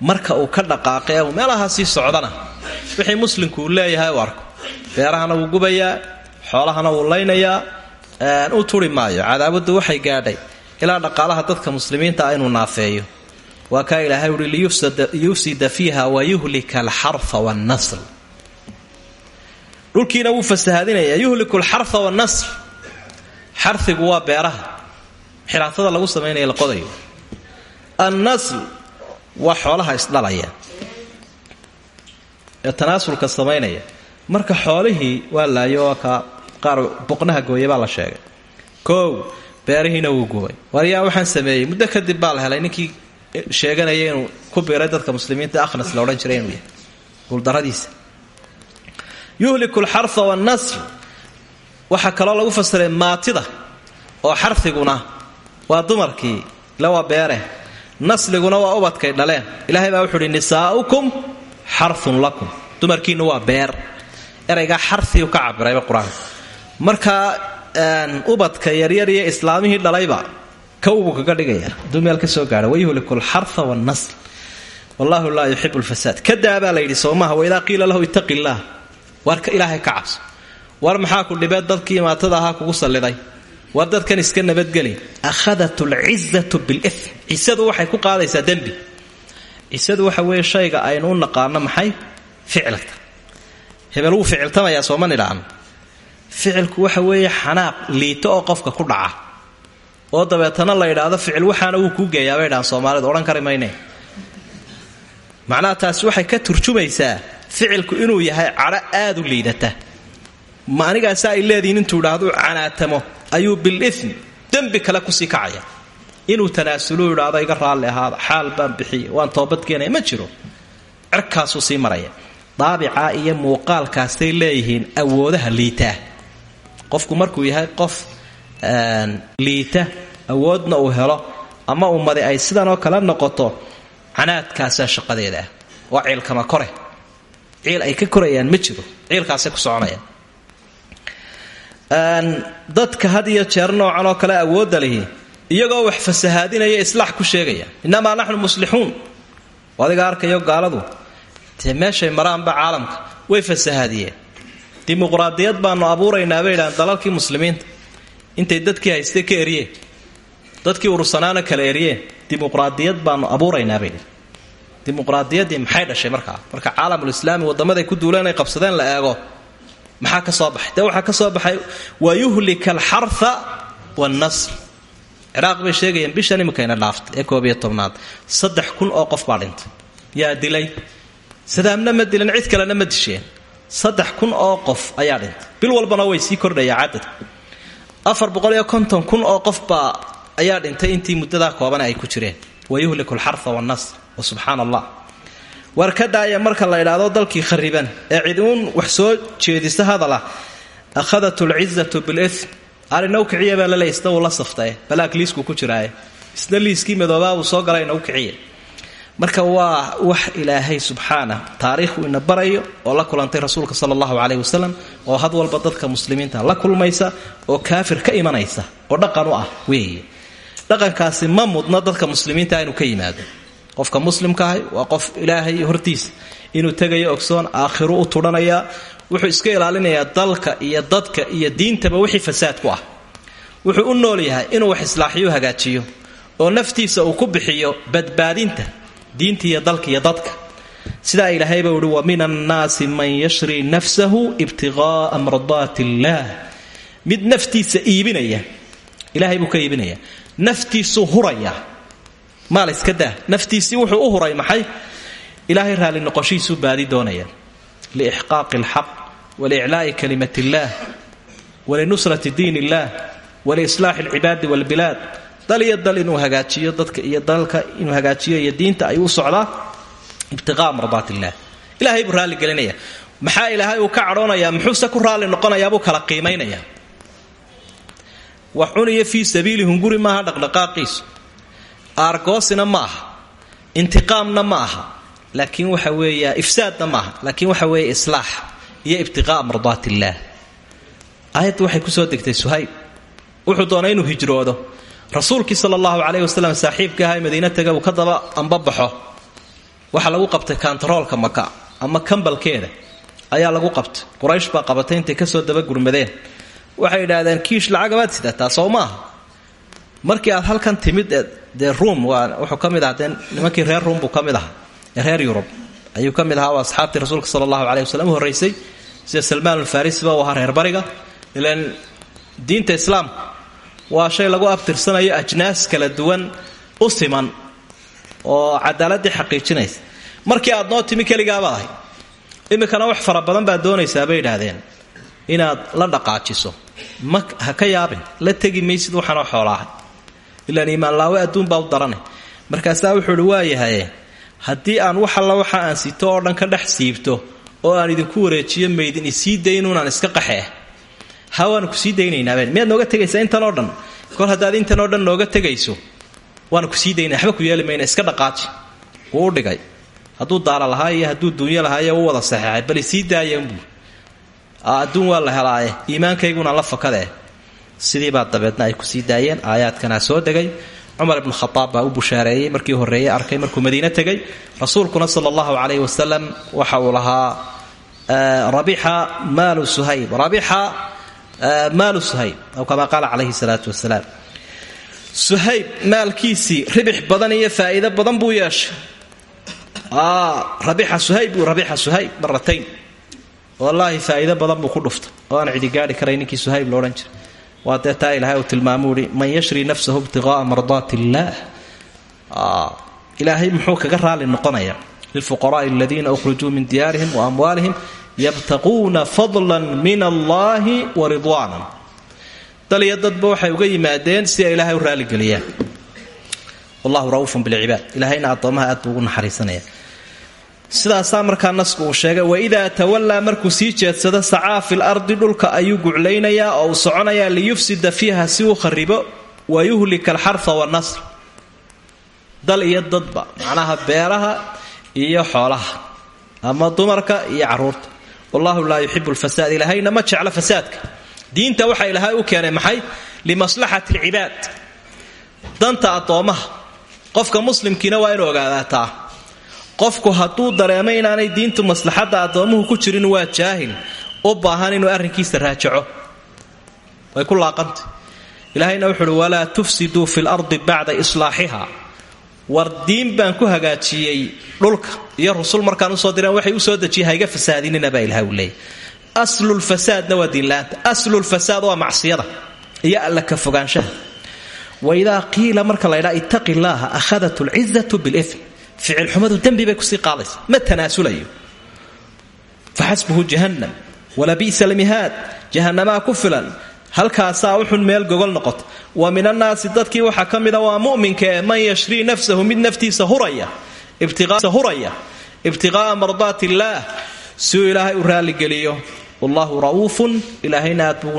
Marka uu ka dhaqaaqay meelahaa socdana wixii muslimku uu leeyahay u beerahana wuu gubayaa xoolahana wuu laynayaa u turi maayo. Cadaawadu waxay gaadhay. Ilaa dhaqaalaha dadka muslimiinta ah inuu naafeeyo. Waa kaa ilaahay uhi liyufsida fiiha wayuhlika alxarfa wannasl dhulkiina wuu fasahaadinayaa yuhliku alxarfa wannasl xarigu waa beeraha. Xiraatada lagu samaynaya la qodayo. Annasl waa xoolaha isdhalaya ee tanaasulka samaynaya marka xoolihii waa laayo ka qaar boqnaha gooya baa la sheegay. Koow beerihiina wuu gubay waryaa waxaan sameeyey muddo kadib baa la helay. Ninkii sheeganaya inuu ku biiray dadka muslimiinta akhnas la odhan jiray inuu yahay. Guuldaradiisa yuhliku alxarfa wannasl waxaa kaloo lagu fasiray maatida oo xarfiguna waa dumarkii ila waa beere. Nasliguna waa ubadkay dhaleen. Ilaahay baa wuxuu uhi nisaa'ukum xarun lakum. Dumarkiinnu waa beer. Eraygaa xariu ka cabirayba qur'aanka markaa ubadka yaryar iyo islaamihii dhalayba kawbuu kaga dhigaya. Aduu meel ka soo gaadha wayuhliku alxarfa wannasl. Wallahu laa yuxibu lfasaad kadaa baa la yidhi soomaha waidaa qiila lahu ittaqi illaah war ka cabso. War maxaa ku dhibee dadkii imaatada ahaa kugu salliday? War dadkan iska nabadgeli? Akhadat lcizatu bilif cisadu waxay ku qaadaysaa dembi cisadu waxa weeye shayga aynu u naqaano maxay? Ficilka. Hebel wuu ficiltamayaa sooma nidhaan. Ficilku waxa weeye xanaaq liito oo qofka ku dhaca. Oo dabeetana la yidhaahdo ficil waxaana wuu kuu geeyaa bay dhahaan soomaalidu. Odhan kari mayne. Macnaha taasi waxay ka turjumaysaa ficilku inuu yahay cadho aad u liidata. Ma anigaasa ay leedihiin intuu idhaahdu canaatamo. Ayuu bilim dembi kale ku sii kacaya inuu tanaasulu idhaahdo iga raalli ahaada xaal baan bixiya waan toobadkeenaya ma jiro. Cirkaasuu sii maraya. Daabicaa iyo muuqaalkaasay leeyihiin awoodaha liitaa qofku markuu yahay qof liita awoodna uu helo ama ummadi ay sidanoo kale noqoto canaadkaasaa shaqadeeda. Ah waa ciilkama kore. Ciil ay ka korayaan ma jiro. Ciilkaasay ku soconayaan. Dadka had jeer noocan oo kale awoodda lihi iyagoo wax fasahaadinaya islaax ku sheegaya. Innamaa naxnu muslixuun adiga arkayo gaaladu. Dee meeshay maraanba caalamka. Way fasahaadiyeen. Dimuqraadiyad baanu abuuraynaa bay idhahan muslimiinta intay dadkii haystay ka eryeen dadkii urursanaana kala eryeen dimuqraadiyad baanu abuuraynaa bay idhi dimuqraadiyaddii maxay dhashay markaa? Marka caalamulislaami waddamaday ku duuleen ay qabsadeen la eego. Maxaa ka soo baxay? Dee ka soo baxay? Wa yuhlika alxarha wannasl ciraaq bay sheegayeen bishan iminkayna dhaaftay ee koob iyo tobnaad. Saddex kun oo qof baa dhintay. Yaa dilay? Sadaamna ma dilan cid kalena ma disheen. Saddex oo qof ayaa dhintay. Bil walbana way sii kordhayaa cadadka afar boqol iyo konton kun oo qofbaa ayaa dhintay intii muddadaa koobana ay ku jireen. Wayuhliku alxarfa wannasr wa subxaana allah war ka daaya marka la idhaahdo dalkii khariban ee cid uun wax soo jeedisa hadalah akhadat lcizatu bilithm arinaw kiciya baa laleey isna uu la saftae balaag liiskuu ku jiraaye isna liiskii madoobaa uu soo galay inaw kiciya marka waa wax ilaahay subxaana taariikhu ina barayo oo la kulantay rasuulka sala allahu caleyh wasalam oo had walba dadka muslimiinta la kulmaysa oo kaafir ka imanaysa oo dhaqan u ah weeye. Dhaqankaasi ma mudna dadka muslimiinta inuu ka yimaado. Qofka muslimkaahi waa qof ilaahay hortiisa. Inuu tegayo ogsoon aakhiru u tudhanayaa wuxuu iska ilaalinayaa dalka iyo dadka iyo diintaba wixii fasaad ku ah. Wuxuu u nool yahay inuu wax islaaxiyo hagaajiyo oo naftiisa uu ku bixiyo badbaadinta diinta iyo dalka iyo dadka. Sidaa ilaahay buu ihi wa min man yashri nafsahu ibtiqaa'a mardaati illaah mid naftiisa iibinaya ilahay buu ka iibinaya. Naftiisuu huraya maal iska daa. Naftiisii wuxuu u huray maxay? Ilaahay raalli noqoshiisuu baadi doonaya liixqaaqi alxaq waliclaa'i kalimat illaah walinusrati diin illaah waliislaaxi alcibaadi walbilaad dal iyo dal inuu hagaajiyo dadka iyo dalka inuu hagaajiyo iyo diinta ayuu u socdaa ibtiqaa mardaat illaah ilahay buu raalli gelinaya maxaa ilaahay uu ka cadhoonayaa muxuuse ku raalli noqonayaabuu kala qiimaynaya wax cuniyo fii sabiili hunguri maaha dhaqdhaqaaqiisu aargoosina ma aha intiqaamna ma aha laakiin waxa weeya iyo ibtiqaa mardaat illaah aayadda waxay ku soo degtay suhayb. Wuxuu doonay inuu hijroodo. Rasuulkii sala allahu caleyhi wasalam saaxiibka aha ee madiina uu ka daba ambabaxo waxaa lagu qabtay kantaroolka maka ama kambalkeeda ayaa lagu qabtay. Quraysh baa qabatay intay ka soo daba gurmadeen. Waxay idhaahdeen kiish lacagabaad sidataa soo maaha markii aad halkan timid dee ruum waa wuxuu ka mid nimankii reer ruum buu ka ahaa ee reer yurub. Ayuu ka ahaa oo rasuulka sala allahu caleyhi wasalam sida salmaan alfarisiba uu ahaa reer bariga. Ilaan diinta islaamka waa shay lagu abtirsanayo ajnaas kala duwan u siman oo cadaaladii xaqiijinaysa. Markii aad noo timi keligaabaad ahay. Iminkana wax fara badan baad doonaysaa bay idhaahdeen. Inaad la dhaqaajiso. Ma ha ka yaabin. La tegi maysid waxaanoo xoolaahay. Ilaan iimaanlaawe adduun baa u darane. Markaasaa wuxuu ihi waayahaye haddii aan wax alla waxa aan sito oo dhan ka dhex siibto oo aan idinku wareejiyo maydin isii daynuunaan iska qaxee. Ha waanu ku sii daynaynaabeen miyaad nooga tegaysaa intan oo dhan? Kol haddaad intan oo dhan nooga tegayso waanu ku sii daynaa waxba ku yeeli iska dhaqaaji. Wuu dhigay. Hadduu daala lahaa iyo hadduu duunyo lahaayo u wada saxeexay. Bal isii daayanbuu adduun waa la helaaye. Iimaankayguna la fakadee. Sidiibaa dabeedna ay ku sii daayeen. Aayaadkanaa soo degay. Cumar ibnu khadaab baa u bushaareeyey markii horreeyey arkay markuu madiine tegay rasuulkuna sala allahu calayhi wasalam waxa uu lahaa rabixa maalu suhayb rabixa maalu suhayb aw kamaa qaala calayhi salaatu wasalaam suhayb maalkiisii ribix badan iyo faa'iido badan buu yeeshay rabixa suhayb rabixa suhayb maratayn wallaahi faa'iido badan buu ku dhuftay oo aan cidi gaari karay ninkii suhayb loodhan jiray waa dee taa ilaahay uu man yashri nafsahu ibtiqaa'a mardaati illaah ilaahay muxuu kaga raali noqonaya lilfuqaraai aladiina ukhrijuu min diyaarihim wa amwaalihim yabtaquuna fadlan min allaahi wa ridwaanan dal iyo dadba waxay uga yimaadeen si ay ilaahay u raaligeliyaan wallahu ra'uufun bilcibaad ilahayna addoomaha aad buu ugu naxariisanaya sidaasaa markaa nasku uu sheegay waidaa tawallaa markuu sii jeedsado sacaa fil ardi dhulka ayuu guclaynayaa oo uu soconayaa liyufsida fiiha si uu kharibo wa yuhlika alxarfa wanasr iyo xoolaha ama dumarka iyo carruurta wallahu laa yuxibu lfasaad ilaahayna ma jeclo fasaadka. Diinta waxa ilaahay u keenay maxay? Limaslaxati alcibaad. Danta addoomaha. Qofka muslimkiina waa inuu ogaadaataa. Qofku hadduu dareemo inaanay diintu maslaxadda addoomuhu ku jirin waa jaahil u baahan inuu arrinkiisa raajaco. Way ku laaqantay ilaahayna wuxu uhi walaa tufsiduu fi lardi bacda islaaxiha war diin baan ku hagaajiyey dhulka. Iyo rusul markaan u soo direen waxay u soo dejiyay hayga fasaadinina baa ilaha u leeyay aslulfasaadna waa diinla-aanta aslulfasaad waa macsiyada iyo alla ka fogaanshaha. Waidaa qiila marka la ydhaa ittaqi llaaha akhadat lcizatu bilifm ficilxumadu dembi bay ku sii qaadaysa. Ma tanaasulayo. Faxasbuhu jahannam. Walabi'sa almihaad. Jahanamaa ku filan halkaasaa uxun meel gogol noqota wa min annaasi dadkii waxaa ka mida waa mu'minkae man yashrii nafsahu mid naftiisa huraya ibtiqaa'a mardaati illaah siuu ilaahay u raalligeliyo wallahu ra'uufun ilaahayna aad